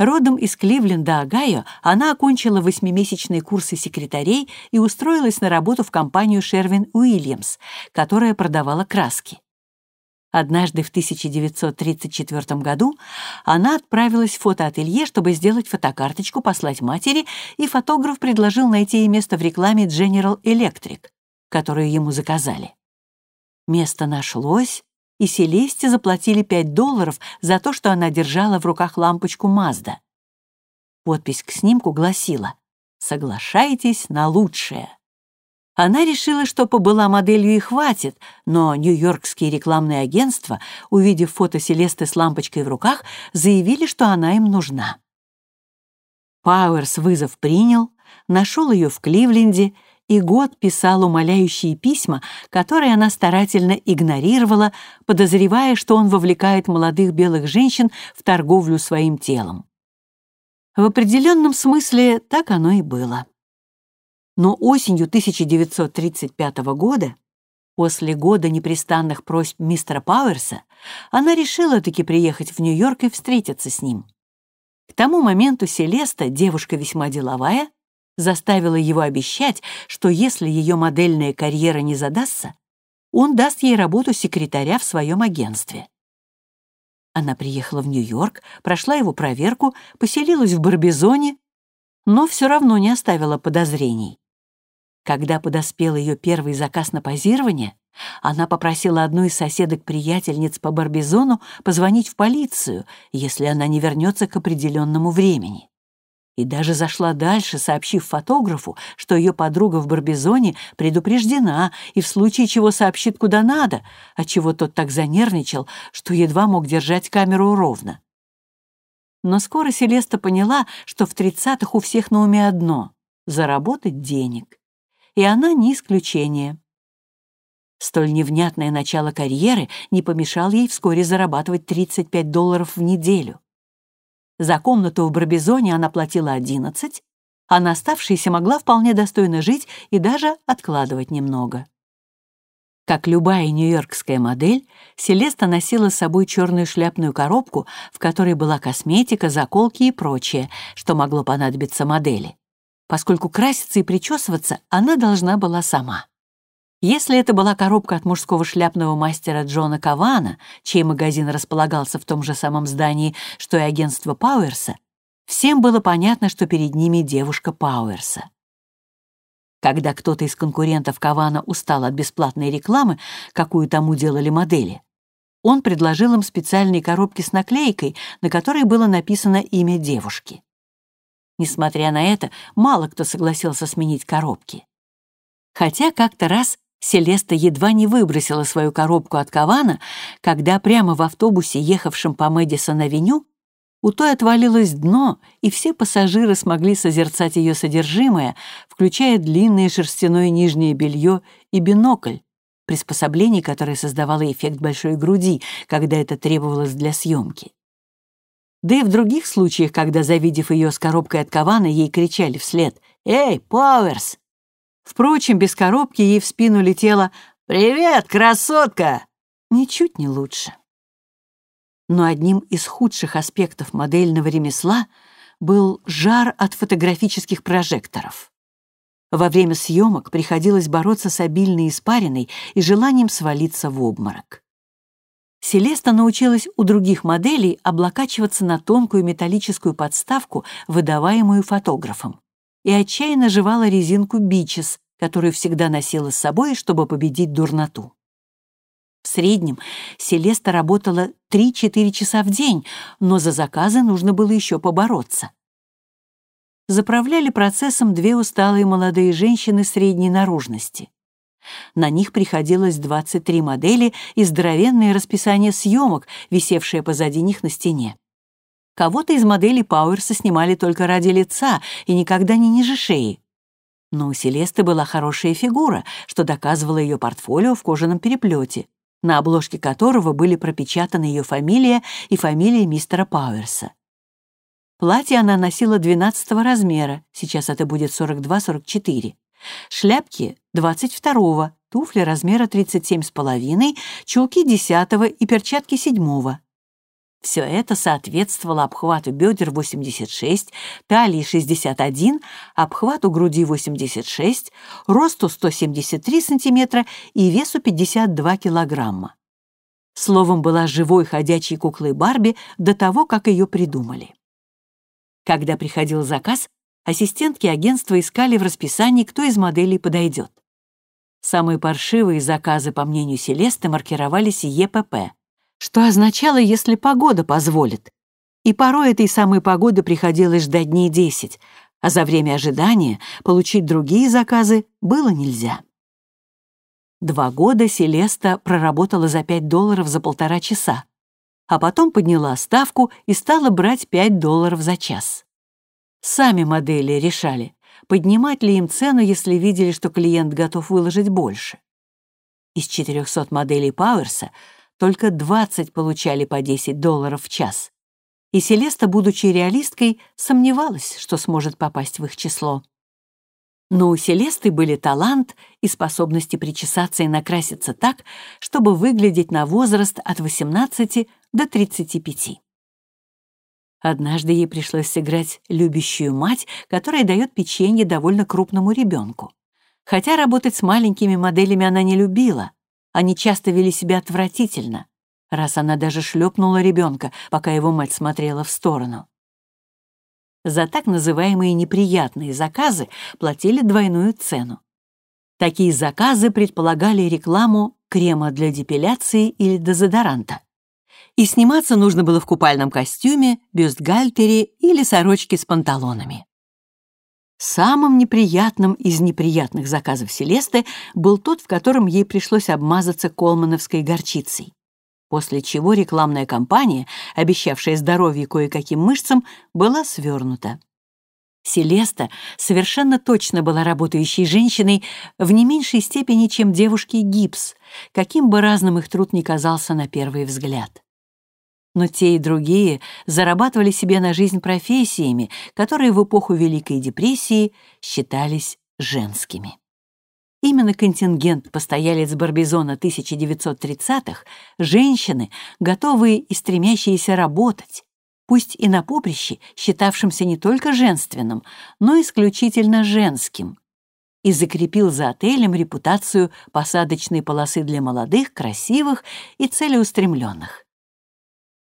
Родом из Кливленда, Огайо, она окончила восьмимесячные курсы секретарей и устроилась на работу в компанию Шервин Уильямс, которая продавала краски. Однажды в 1934 году она отправилась в фотоателье, чтобы сделать фотокарточку, послать матери, и фотограф предложил найти ей место в рекламе General Electric, которую ему заказали. Место нашлось, и Селесте заплатили 5 долларов за то, что она держала в руках лампочку Мазда. Подпись к снимку гласила «Соглашайтесь на лучшее». Она решила, что побыла моделью и хватит, но нью-йоркские рекламные агентства, увидев фото Селесты с лампочкой в руках, заявили, что она им нужна. Пауэрс вызов принял, нашел ее в Кливленде и год писал умоляющие письма, которые она старательно игнорировала, подозревая, что он вовлекает молодых белых женщин в торговлю своим телом. В определенном смысле так оно и было. Но осенью 1935 года, после года непрестанных просьб мистера Пауэрса, она решила таки приехать в Нью-Йорк и встретиться с ним. К тому моменту Селеста, девушка весьма деловая, заставила его обещать, что если ее модельная карьера не задастся, он даст ей работу секретаря в своем агентстве. Она приехала в Нью-Йорк, прошла его проверку, поселилась в Барбизоне но все равно не оставила подозрений. Когда подоспел ее первый заказ на позирование, она попросила одну из соседок-приятельниц по Барбизону позвонить в полицию, если она не вернется к определенному времени. И даже зашла дальше, сообщив фотографу, что ее подруга в Барбизоне предупреждена и в случае чего сообщит куда надо, отчего тот так занервничал, что едва мог держать камеру ровно. Но скоро Селеста поняла, что в тридцатых у всех на уме одно — заработать денег. И она не исключение. Столь невнятное начало карьеры не помешало ей вскоре зарабатывать 35 долларов в неделю. За комнату в Барбизоне она платила 11, а на оставшиеся могла вполне достойно жить и даже откладывать немного. Как любая нью-йоркская модель, Селеста носила с собой черную шляпную коробку, в которой была косметика, заколки и прочее, что могло понадобиться модели. Поскольку краситься и причесываться она должна была сама. Если это была коробка от мужского шляпного мастера Джона Кавана, чей магазин располагался в том же самом здании, что и агентство Пауэрса, всем было понятно, что перед ними девушка Пауэрса. Когда кто-то из конкурентов Кавана устал от бесплатной рекламы, какую тому делали модели, он предложил им специальные коробки с наклейкой, на которой было написано имя девушки. Несмотря на это, мало кто согласился сменить коробки. Хотя как-то раз Селеста едва не выбросила свою коробку от Кавана, когда прямо в автобусе, ехавшем по Мэдисон-авеню, у той отвалилось дно, и все пассажиры смогли созерцать ее содержимое, включая длинное шерстяное нижнее белье и бинокль, приспособление, которое создавало эффект большой груди, когда это требовалось для съемки. Да и в других случаях, когда, завидев ее с коробкой от Кавана, ей кричали вслед «Эй, Пауэрс!». Впрочем, без коробки ей в спину летело «Привет, красотка!» Ничуть не лучше. Но одним из худших аспектов модельного ремесла был жар от фотографических прожекторов. Во время съемок приходилось бороться с обильной испариной и желанием свалиться в обморок. Селеста научилась у других моделей облокачиваться на тонкую металлическую подставку, выдаваемую фотографом, и отчаянно жевала резинку бичес, которую всегда носила с собой, чтобы победить дурноту. В среднем Селеста работала 3-4 часа в день, но за заказы нужно было еще побороться. Заправляли процессом две усталые молодые женщины средней наружности. На них приходилось 23 модели и здоровенное расписание съемок, висевшее позади них на стене. Кого-то из моделей Пауэрса снимали только ради лица и никогда не ниже шеи. Но у Селесты была хорошая фигура, что доказывало ее портфолио в кожаном переплете на обложке которого были пропечатаны ее фамилия и фамилия мистера Пауэрса. Платье она носила 12 размера, сейчас это будет 42-44. Шляпки 22 туфли размера 37,5, чулки 10 и перчатки 7 все это соответствовало обхвату бедер 86, талии 61, обхвату груди 86, росту 173 см и весу 52 килограмма. Словом, была живой ходячей куклой Барби до того, как ее придумали. Когда приходил заказ, ассистентки агентства искали в расписании, кто из моделей подойдет. Самые паршивые заказы, по мнению Селесты, маркировались ЕПП что означало, если погода позволит. И порой этой самой погоды приходилось ждать дней десять, а за время ожидания получить другие заказы было нельзя. Два года Селеста проработала за пять долларов за полтора часа, а потом подняла ставку и стала брать пять долларов за час. Сами модели решали, поднимать ли им цену, если видели, что клиент готов выложить больше. Из 400 моделей Пауэрса только 20 получали по 10 долларов в час. И Селеста, будучи реалисткой, сомневалась, что сможет попасть в их число. Но у Селесты были талант и способности причесаться и накраситься так, чтобы выглядеть на возраст от 18 до 35. Однажды ей пришлось сыграть любящую мать, которая дает печенье довольно крупному ребенку. Хотя работать с маленькими моделями она не любила, они часто вели себя отвратительно, раз она даже шлепнула ребенка, пока его мать смотрела в сторону. За так называемые неприятные заказы платили двойную цену. Такие заказы предполагали рекламу крема для депиляции или дезодоранта. И сниматься нужно было в купальном костюме, бюстгальтере или сорочке с панталонами. Самым неприятным из неприятных заказов Селесты был тот, в котором ей пришлось обмазаться колмановской горчицей. После чего рекламная кампания, обещавшая здоровье кое-каким мышцам, была свернута. Селеста совершенно точно была работающей женщиной в не меньшей степени, чем девушки Гипс, каким бы разным их труд ни казался на первый взгляд но те и другие зарабатывали себе на жизнь профессиями, которые в эпоху Великой депрессии считались женскими. Именно контингент постоялец Барбизона 1930-х, женщины, готовые и стремящиеся работать, пусть и на поприще, считавшемся не только женственным, но исключительно женским, и закрепил за отелем репутацию посадочной полосы для молодых, красивых и целеустремленных.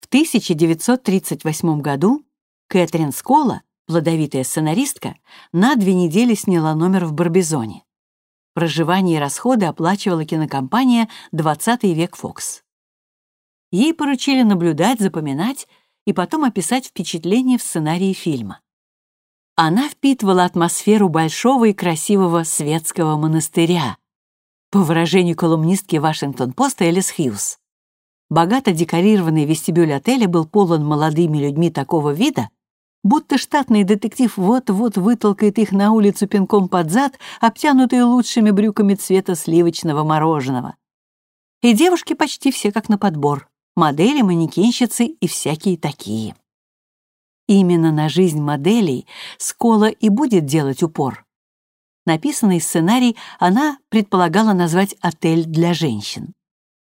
В 1938 году Кэтрин Скола, плодовитая сценаристка, на две недели сняла номер в Барбизоне. Проживание и расходы оплачивала кинокомпания «20 век Фокс». Ей поручили наблюдать, запоминать и потом описать впечатления в сценарии фильма. Она впитывала атмосферу большого и красивого светского монастыря, по выражению колумнистки Вашингтон-Поста Элис Хьюз. Богато декорированный вестибюль отеля был полон молодыми людьми такого вида, будто штатный детектив вот-вот вытолкает их на улицу пинком под зад, обтянутые лучшими брюками цвета сливочного мороженого. И девушки почти все как на подбор. Модели, манекенщицы и всякие такие. Именно на жизнь моделей Скола и будет делать упор. Написанный сценарий она предполагала назвать «Отель для женщин».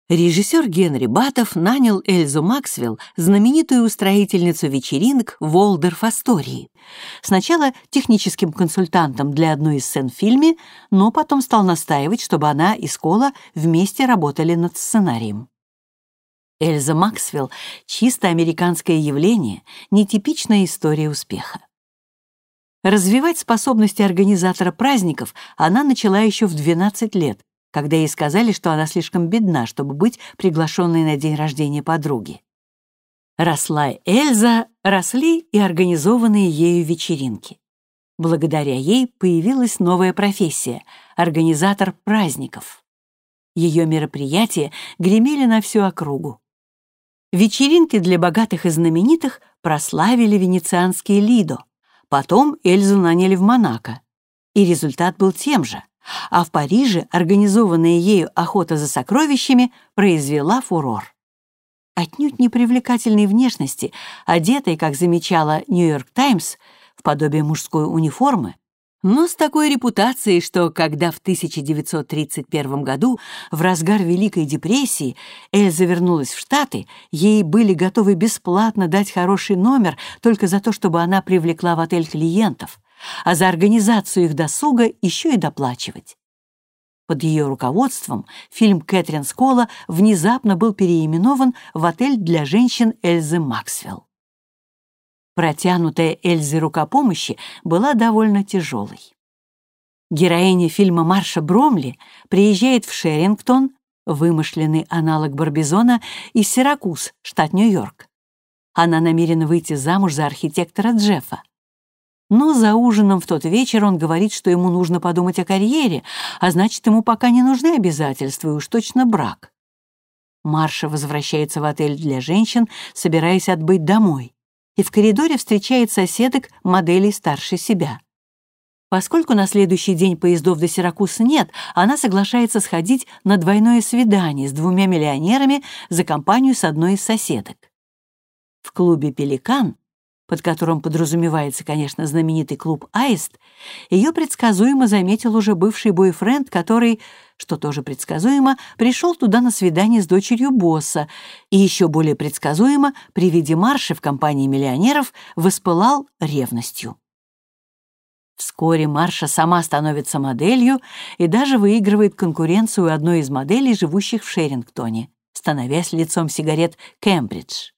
Режиссер Генри Батов нанял Эльзу Максвелл, знаменитую устроительницу вечеринок в Волдорф-Астории. Сначала техническим консультантом для одной из сцен в фильме, но потом стал настаивать, чтобы она и Скола вместе работали над сценарием. Эльза Максвелл — чисто американское явление, нетипичная история успеха. Развивать способности организатора праздников она начала еще в 12 лет, когда ей сказали, что она слишком бедна, чтобы быть приглашенной на день рождения подруги. Росла Эльза, росли и организованные ею вечеринки. Благодаря ей появилась новая профессия — организатор праздников. Ее мероприятия гремели на всю округу. Вечеринки для богатых и знаменитых прославили венецианские Лидо. Потом Эльзу наняли в Монако. И результат был тем же а в Париже организованная ею охота за сокровищами произвела фурор. Отнюдь непривлекательной внешности, одетой, как замечала «Нью-Йорк Таймс», в подобие мужской униформы, но с такой репутацией, что когда в 1931 году, в разгар Великой депрессии, Эльза вернулась в Штаты, ей были готовы бесплатно дать хороший номер только за то, чтобы она привлекла в отель клиентов а за организацию их досуга еще и доплачивать. Под ее руководством фильм Кэтрин Скола внезапно был переименован в «Отель для женщин Эльзы Максвелл». Протянутая Эльзе рука помощи была довольно тяжелой. Героиня фильма Марша Бромли приезжает в Шерингтон, вымышленный аналог Барбизона, из Сиракуз, штат Нью-Йорк. Она намерена выйти замуж за архитектора Джеффа. Но за ужином в тот вечер он говорит, что ему нужно подумать о карьере, а значит, ему пока не нужны обязательства и уж точно брак. Марша возвращается в отель для женщин, собираясь отбыть домой, и в коридоре встречает соседок моделей старше себя. Поскольку на следующий день поездов до Сиракуса нет, она соглашается сходить на двойное свидание с двумя миллионерами за компанию с одной из соседок. В клубе «Пеликан» под которым подразумевается, конечно, знаменитый клуб «Аист», ее предсказуемо заметил уже бывший бойфренд, который, что тоже предсказуемо, пришел туда на свидание с дочерью босса и еще более предсказуемо при виде марша в компании миллионеров воспылал ревностью. Вскоре Марша сама становится моделью и даже выигрывает конкуренцию одной из моделей, живущих в Шерингтоне, становясь лицом сигарет «Кембридж».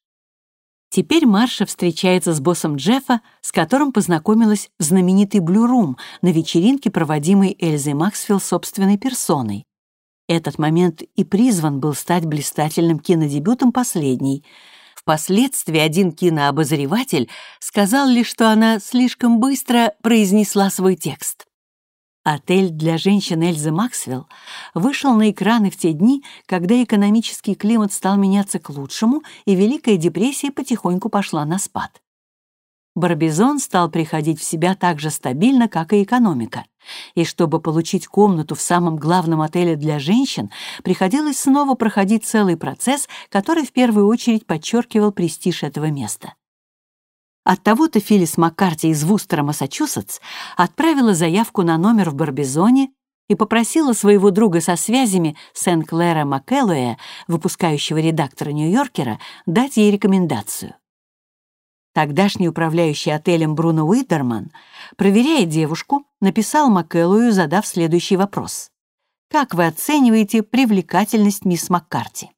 Теперь Марша встречается с боссом Джеффа, с которым познакомилась в знаменитый Блюрум на вечеринке, проводимой Эльзой Максвелл собственной персоной. Этот момент и призван был стать блистательным кинодебютом последней. Впоследствии один кинообозреватель сказал лишь, что она слишком быстро произнесла свой текст. Отель для женщин Эльзы Максвелл вышел на экраны в те дни, когда экономический климат стал меняться к лучшему, и Великая депрессия потихоньку пошла на спад. Барбизон стал приходить в себя так же стабильно, как и экономика. И чтобы получить комнату в самом главном отеле для женщин, приходилось снова проходить целый процесс, который в первую очередь подчеркивал престиж этого места. Оттого-то Филлис Маккарти из Вустера, Массачусетс, отправила заявку на номер в Барбизоне и попросила своего друга со связями Сен-Клэра Маккеллоя, выпускающего редактора Нью-Йоркера, дать ей рекомендацию. Тогдашний управляющий отелем Бруно Уитерман, проверяя девушку, написал Маккеллою, задав следующий вопрос. «Как вы оцениваете привлекательность мисс Маккарти?»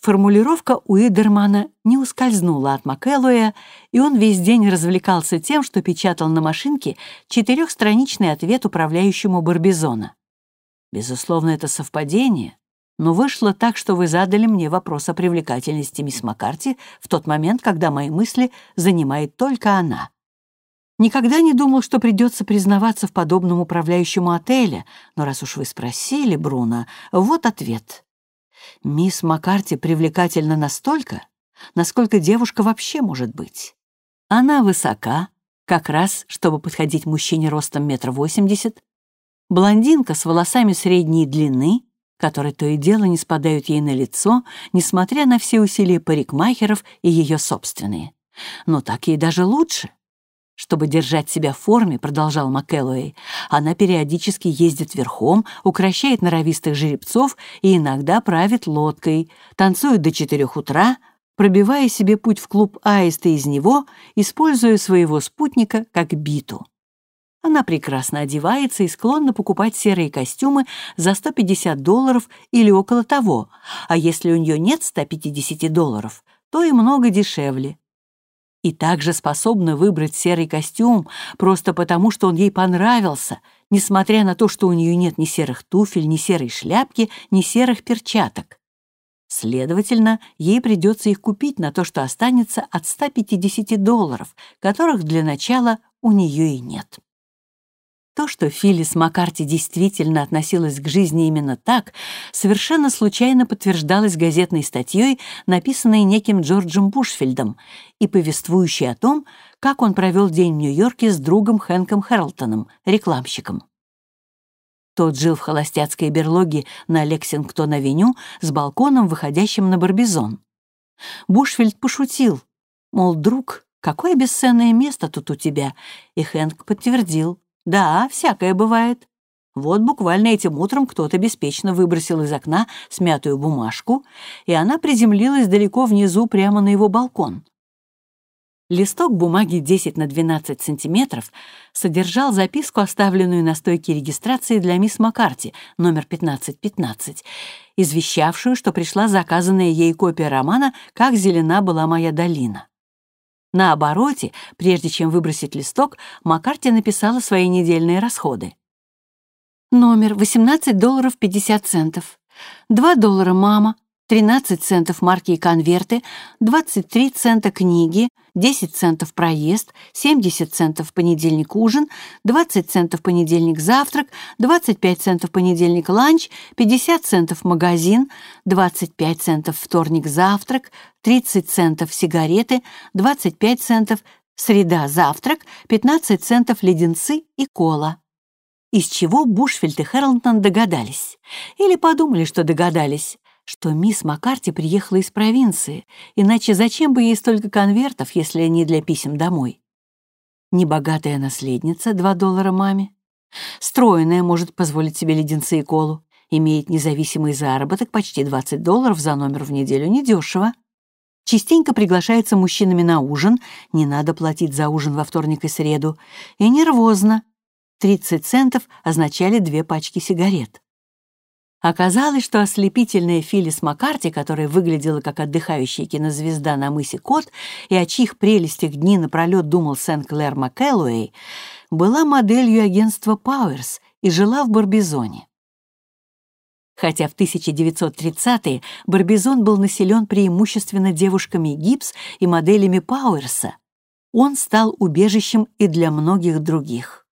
Формулировка Уидермана не ускользнула от Макэллоя, и он весь день развлекался тем, что печатал на машинке четырехстраничный ответ управляющему Барбизона. Безусловно, это совпадение, но вышло так, что вы задали мне вопрос о привлекательности мисс Маккарти в тот момент, когда мои мысли занимает только она. Никогда не думал, что придется признаваться в подобном управляющему отеля, но раз уж вы спросили, Бруно, вот ответ. Мисс Маккарти привлекательна настолько, насколько девушка вообще может быть. Она высока, как раз, чтобы подходить мужчине ростом метр восемьдесят, блондинка с волосами средней длины, которые то и дело не спадают ей на лицо, несмотря на все усилия парикмахеров и ее собственные. Но так ей даже лучше. Чтобы держать себя в форме, продолжал МакЭллоуэй, она периодически ездит верхом, укращает норовистых жеребцов и иногда правит лодкой, танцует до четырех утра, пробивая себе путь в клуб аиста из него, используя своего спутника как биту. Она прекрасно одевается и склонна покупать серые костюмы за 150 долларов или около того, а если у нее нет 150 долларов, то и много дешевле и также способна выбрать серый костюм просто потому, что он ей понравился, несмотря на то, что у нее нет ни серых туфель, ни серой шляпки, ни серых перчаток. Следовательно, ей придется их купить на то, что останется от 150 долларов, которых для начала у нее и нет. То, что Филлис Маккарти действительно относилась к жизни именно так, совершенно случайно подтверждалось газетной статьей, написанной неким Джорджем Бушфельдом и повествующей о том, как он провел день в Нью-Йорке с другом Хэнком Хэрлтоном, рекламщиком. Тот жил в холостяцкой берлоге на Лексингтон-авеню с балконом, выходящим на Барбизон. Бушфельд пошутил, мол, друг, какое бесценное место тут у тебя, и Хэнк подтвердил, да, всякое бывает. Вот буквально этим утром кто-то беспечно выбросил из окна смятую бумажку, и она приземлилась далеко внизу прямо на его балкон. Листок бумаги 10 на 12 сантиметров содержал записку, оставленную на стойке регистрации для мисс Маккарти, номер 1515, извещавшую, что пришла заказанная ей копия романа «Как зелена была моя долина». На обороте, прежде чем выбросить листок, Маккарти написала свои недельные расходы. Номер 18 долларов 50 центов. 2 доллара мама, 13 центов марки и конверты, 23 цента книги, 10 центов проезд, 70 центов понедельник ужин, 20 центов понедельник завтрак, 25 центов понедельник ланч, 50 центов магазин, 25 центов вторник завтрак, 30 центов сигареты, 25 центов среда завтрак, 15 центов леденцы и кола. Из чего Бушфельд и Хэрлтон догадались. Или подумали, что догадались что мисс Маккарти приехала из провинции, иначе зачем бы ей столько конвертов, если не для писем домой? Небогатая наследница — 2 доллара маме. Стройная может позволить себе леденцы и колу. Имеет независимый заработок почти 20 долларов за номер в неделю, недешево. Частенько приглашается мужчинами на ужин, не надо платить за ужин во вторник и среду. И нервозно. 30 центов означали две пачки сигарет. Оказалось, что ослепительная Филлис Маккарти, которая выглядела как отдыхающая кинозвезда на мысе Кот и о чьих прелестях дни напролет думал Сент-Клэр МакКэллоуэй, была моделью агентства «Пауэрс» и жила в Барбизоне. Хотя в 1930-е Барбизон был населен преимущественно девушками Гибс и моделями Пауэрса, он стал убежищем и для многих других.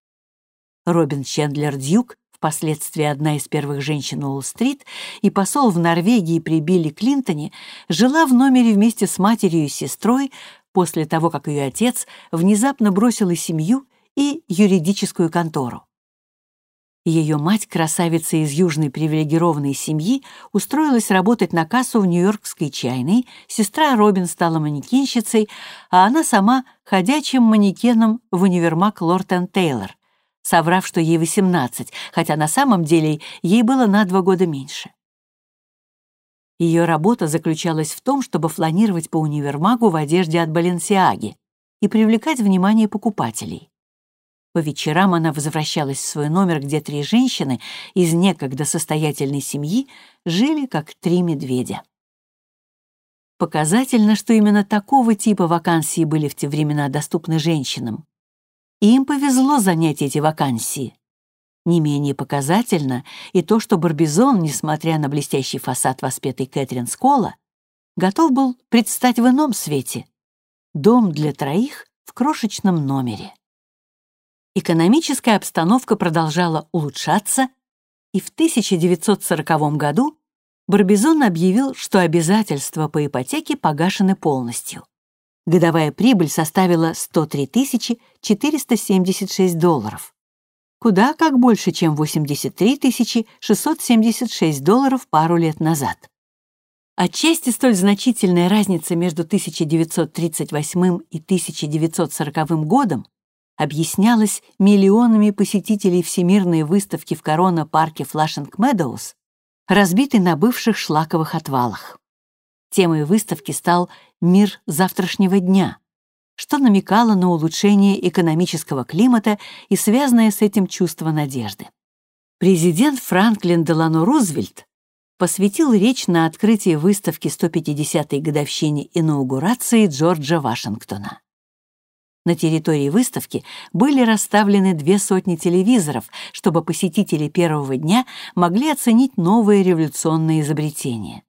Робин Чендлер Дьюк впоследствии одна из первых женщин Уолл-стрит, и посол в Норвегии при Билли Клинтоне, жила в номере вместе с матерью и сестрой после того, как ее отец внезапно бросил и семью, и юридическую контору. Ее мать, красавица из южной привилегированной семьи, устроилась работать на кассу в Нью-Йоркской чайной, сестра Робин стала манекенщицей, а она сама — ходячим манекеном в универмаг Лорд Тейлор, соврав, что ей 18, хотя на самом деле ей было на два года меньше. Ее работа заключалась в том, чтобы фланировать по универмагу в одежде от Баленсиаги и привлекать внимание покупателей. По вечерам она возвращалась в свой номер, где три женщины из некогда состоятельной семьи жили как три медведя. Показательно, что именно такого типа вакансии были в те времена доступны женщинам. Им повезло занять эти вакансии. Не менее показательно и то, что Барбизон, несмотря на блестящий фасад воспетой Кэтрин Скола, готов был предстать в ином свете. Дом для троих в крошечном номере. Экономическая обстановка продолжала улучшаться, и в 1940 году Барбизон объявил, что обязательства по ипотеке погашены полностью. Годовая прибыль составила 103 476 долларов. Куда как больше, чем 83 676 долларов пару лет назад. Отчасти столь значительная разница между 1938 и 1940 годом объяснялась миллионами посетителей Всемирной выставки в Корона-парке Флашинг Медоуз, разбитой на бывших шлаковых отвалах. Темой выставки стал «Мир завтрашнего дня», что намекало на улучшение экономического климата и связанное с этим чувство надежды. Президент Франклин Делано Рузвельт посвятил речь на открытии выставки 150-й годовщине инаугурации Джорджа Вашингтона. На территории выставки были расставлены две сотни телевизоров, чтобы посетители первого дня могли оценить новые революционные изобретения.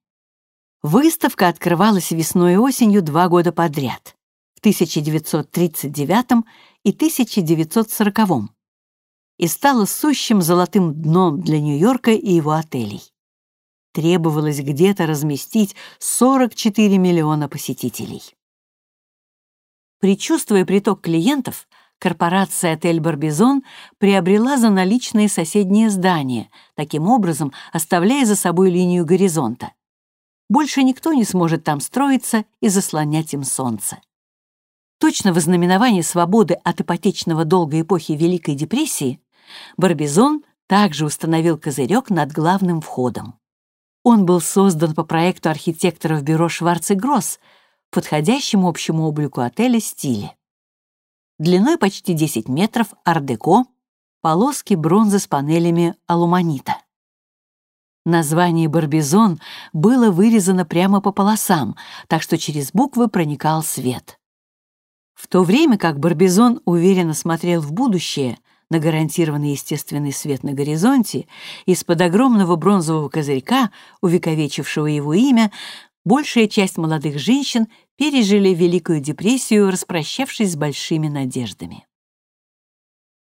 Выставка открывалась весной и осенью два года подряд, в 1939 и 1940 и стала сущим золотым дном для Нью-Йорка и его отелей. Требовалось где-то разместить 44 миллиона посетителей. Причувствуя приток клиентов, корпорация «Отель Барбизон» приобрела за наличные соседние здания, таким образом оставляя за собой линию горизонта. Больше никто не сможет там строиться и заслонять им солнце. Точно в ознаменовании свободы от ипотечного долга эпохи Великой депрессии Барбизон также установил козырек над главным входом. Он был создан по проекту архитекторов бюро Шварц и Гросс, подходящему общему облику отеля стиле. Длиной почти 10 метров, ар-деко, полоски бронзы с панелями алуманита. Название «Барбизон» было вырезано прямо по полосам, так что через буквы проникал свет. В то время как Барбизон уверенно смотрел в будущее, на гарантированный естественный свет на горизонте, из-под огромного бронзового козырька, увековечившего его имя, большая часть молодых женщин пережили Великую депрессию, распрощавшись с большими надеждами.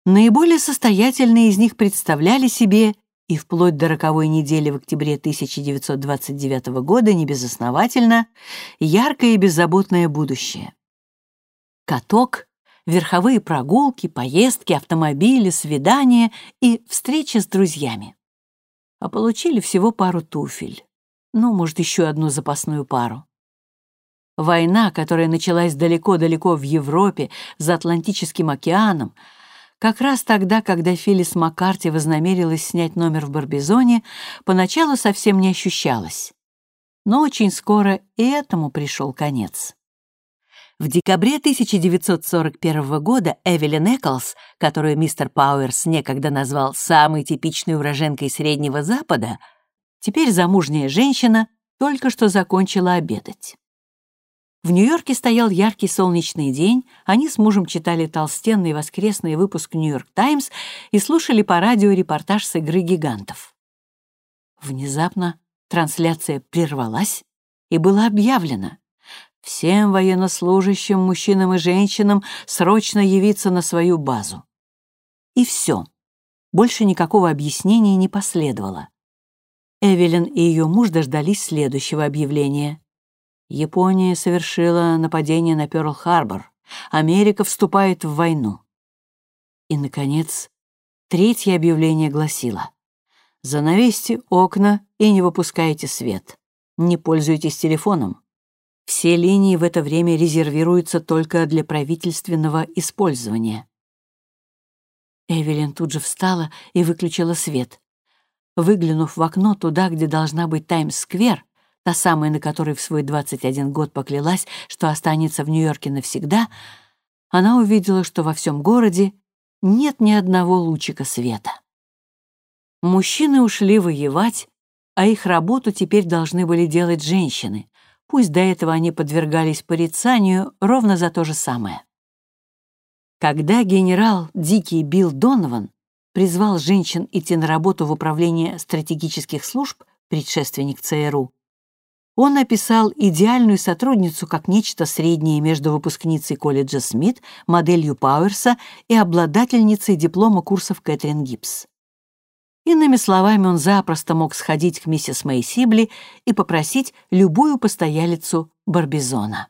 Наиболее состоятельные из них представляли себе и вплоть до роковой недели в октябре 1929 года небезосновательно яркое и беззаботное будущее. Каток, верховые прогулки, поездки, автомобили, свидания и встречи с друзьями. А получили всего пару туфель ну, может, еще одну запасную пару. Война, которая началась далеко-далеко в Европе, за Атлантическим океаном, как раз тогда, когда Филлис Маккарти вознамерилась снять номер в Барбизоне, поначалу совсем не ощущалась. Но очень скоро и этому пришел конец. В декабре 1941 года Эвелин Эклс, которую мистер Пауэрс некогда назвал самой типичной уроженкой Среднего Запада, Теперь замужняя женщина только что закончила обедать. В Нью-Йорке стоял яркий солнечный день, они с мужем читали толстенный воскресный выпуск «Нью-Йорк Таймс» и слушали по радио репортаж с игры гигантов. Внезапно трансляция прервалась, и было объявлено всем военнослужащим, мужчинам и женщинам срочно явиться на свою базу. И все. Больше никакого объяснения не последовало. Эвелин и ее муж дождались следующего объявления. Япония совершила нападение на Пёрл-Харбор. Америка вступает в войну. И, наконец, третье объявление гласило «Занавесьте окна и не выпускайте свет. Не пользуйтесь телефоном. Все линии в это время резервируются только для правительственного использования». Эвелин тут же встала и выключила свет. Выглянув в окно туда, где должна быть Таймс-сквер, та самая, на которой в свой 21 год поклялась, что останется в Нью-Йорке навсегда, она увидела, что во всем городе нет ни одного лучика света. Мужчины ушли воевать, а их работу теперь должны были делать женщины, пусть до этого они подвергались порицанию ровно за то же самое. Когда генерал Дикий Билл Донован призвал женщин идти на работу в управление стратегических служб, предшественник ЦРУ, он описал идеальную сотрудницу как нечто среднее между выпускницей колледжа Смит, моделью Пауэрса и обладательницей диплома курсов Кэтрин Гибс. Иными словами, он запросто мог сходить к миссис Мэй Сибли и попросить любую постоялицу Барбизона.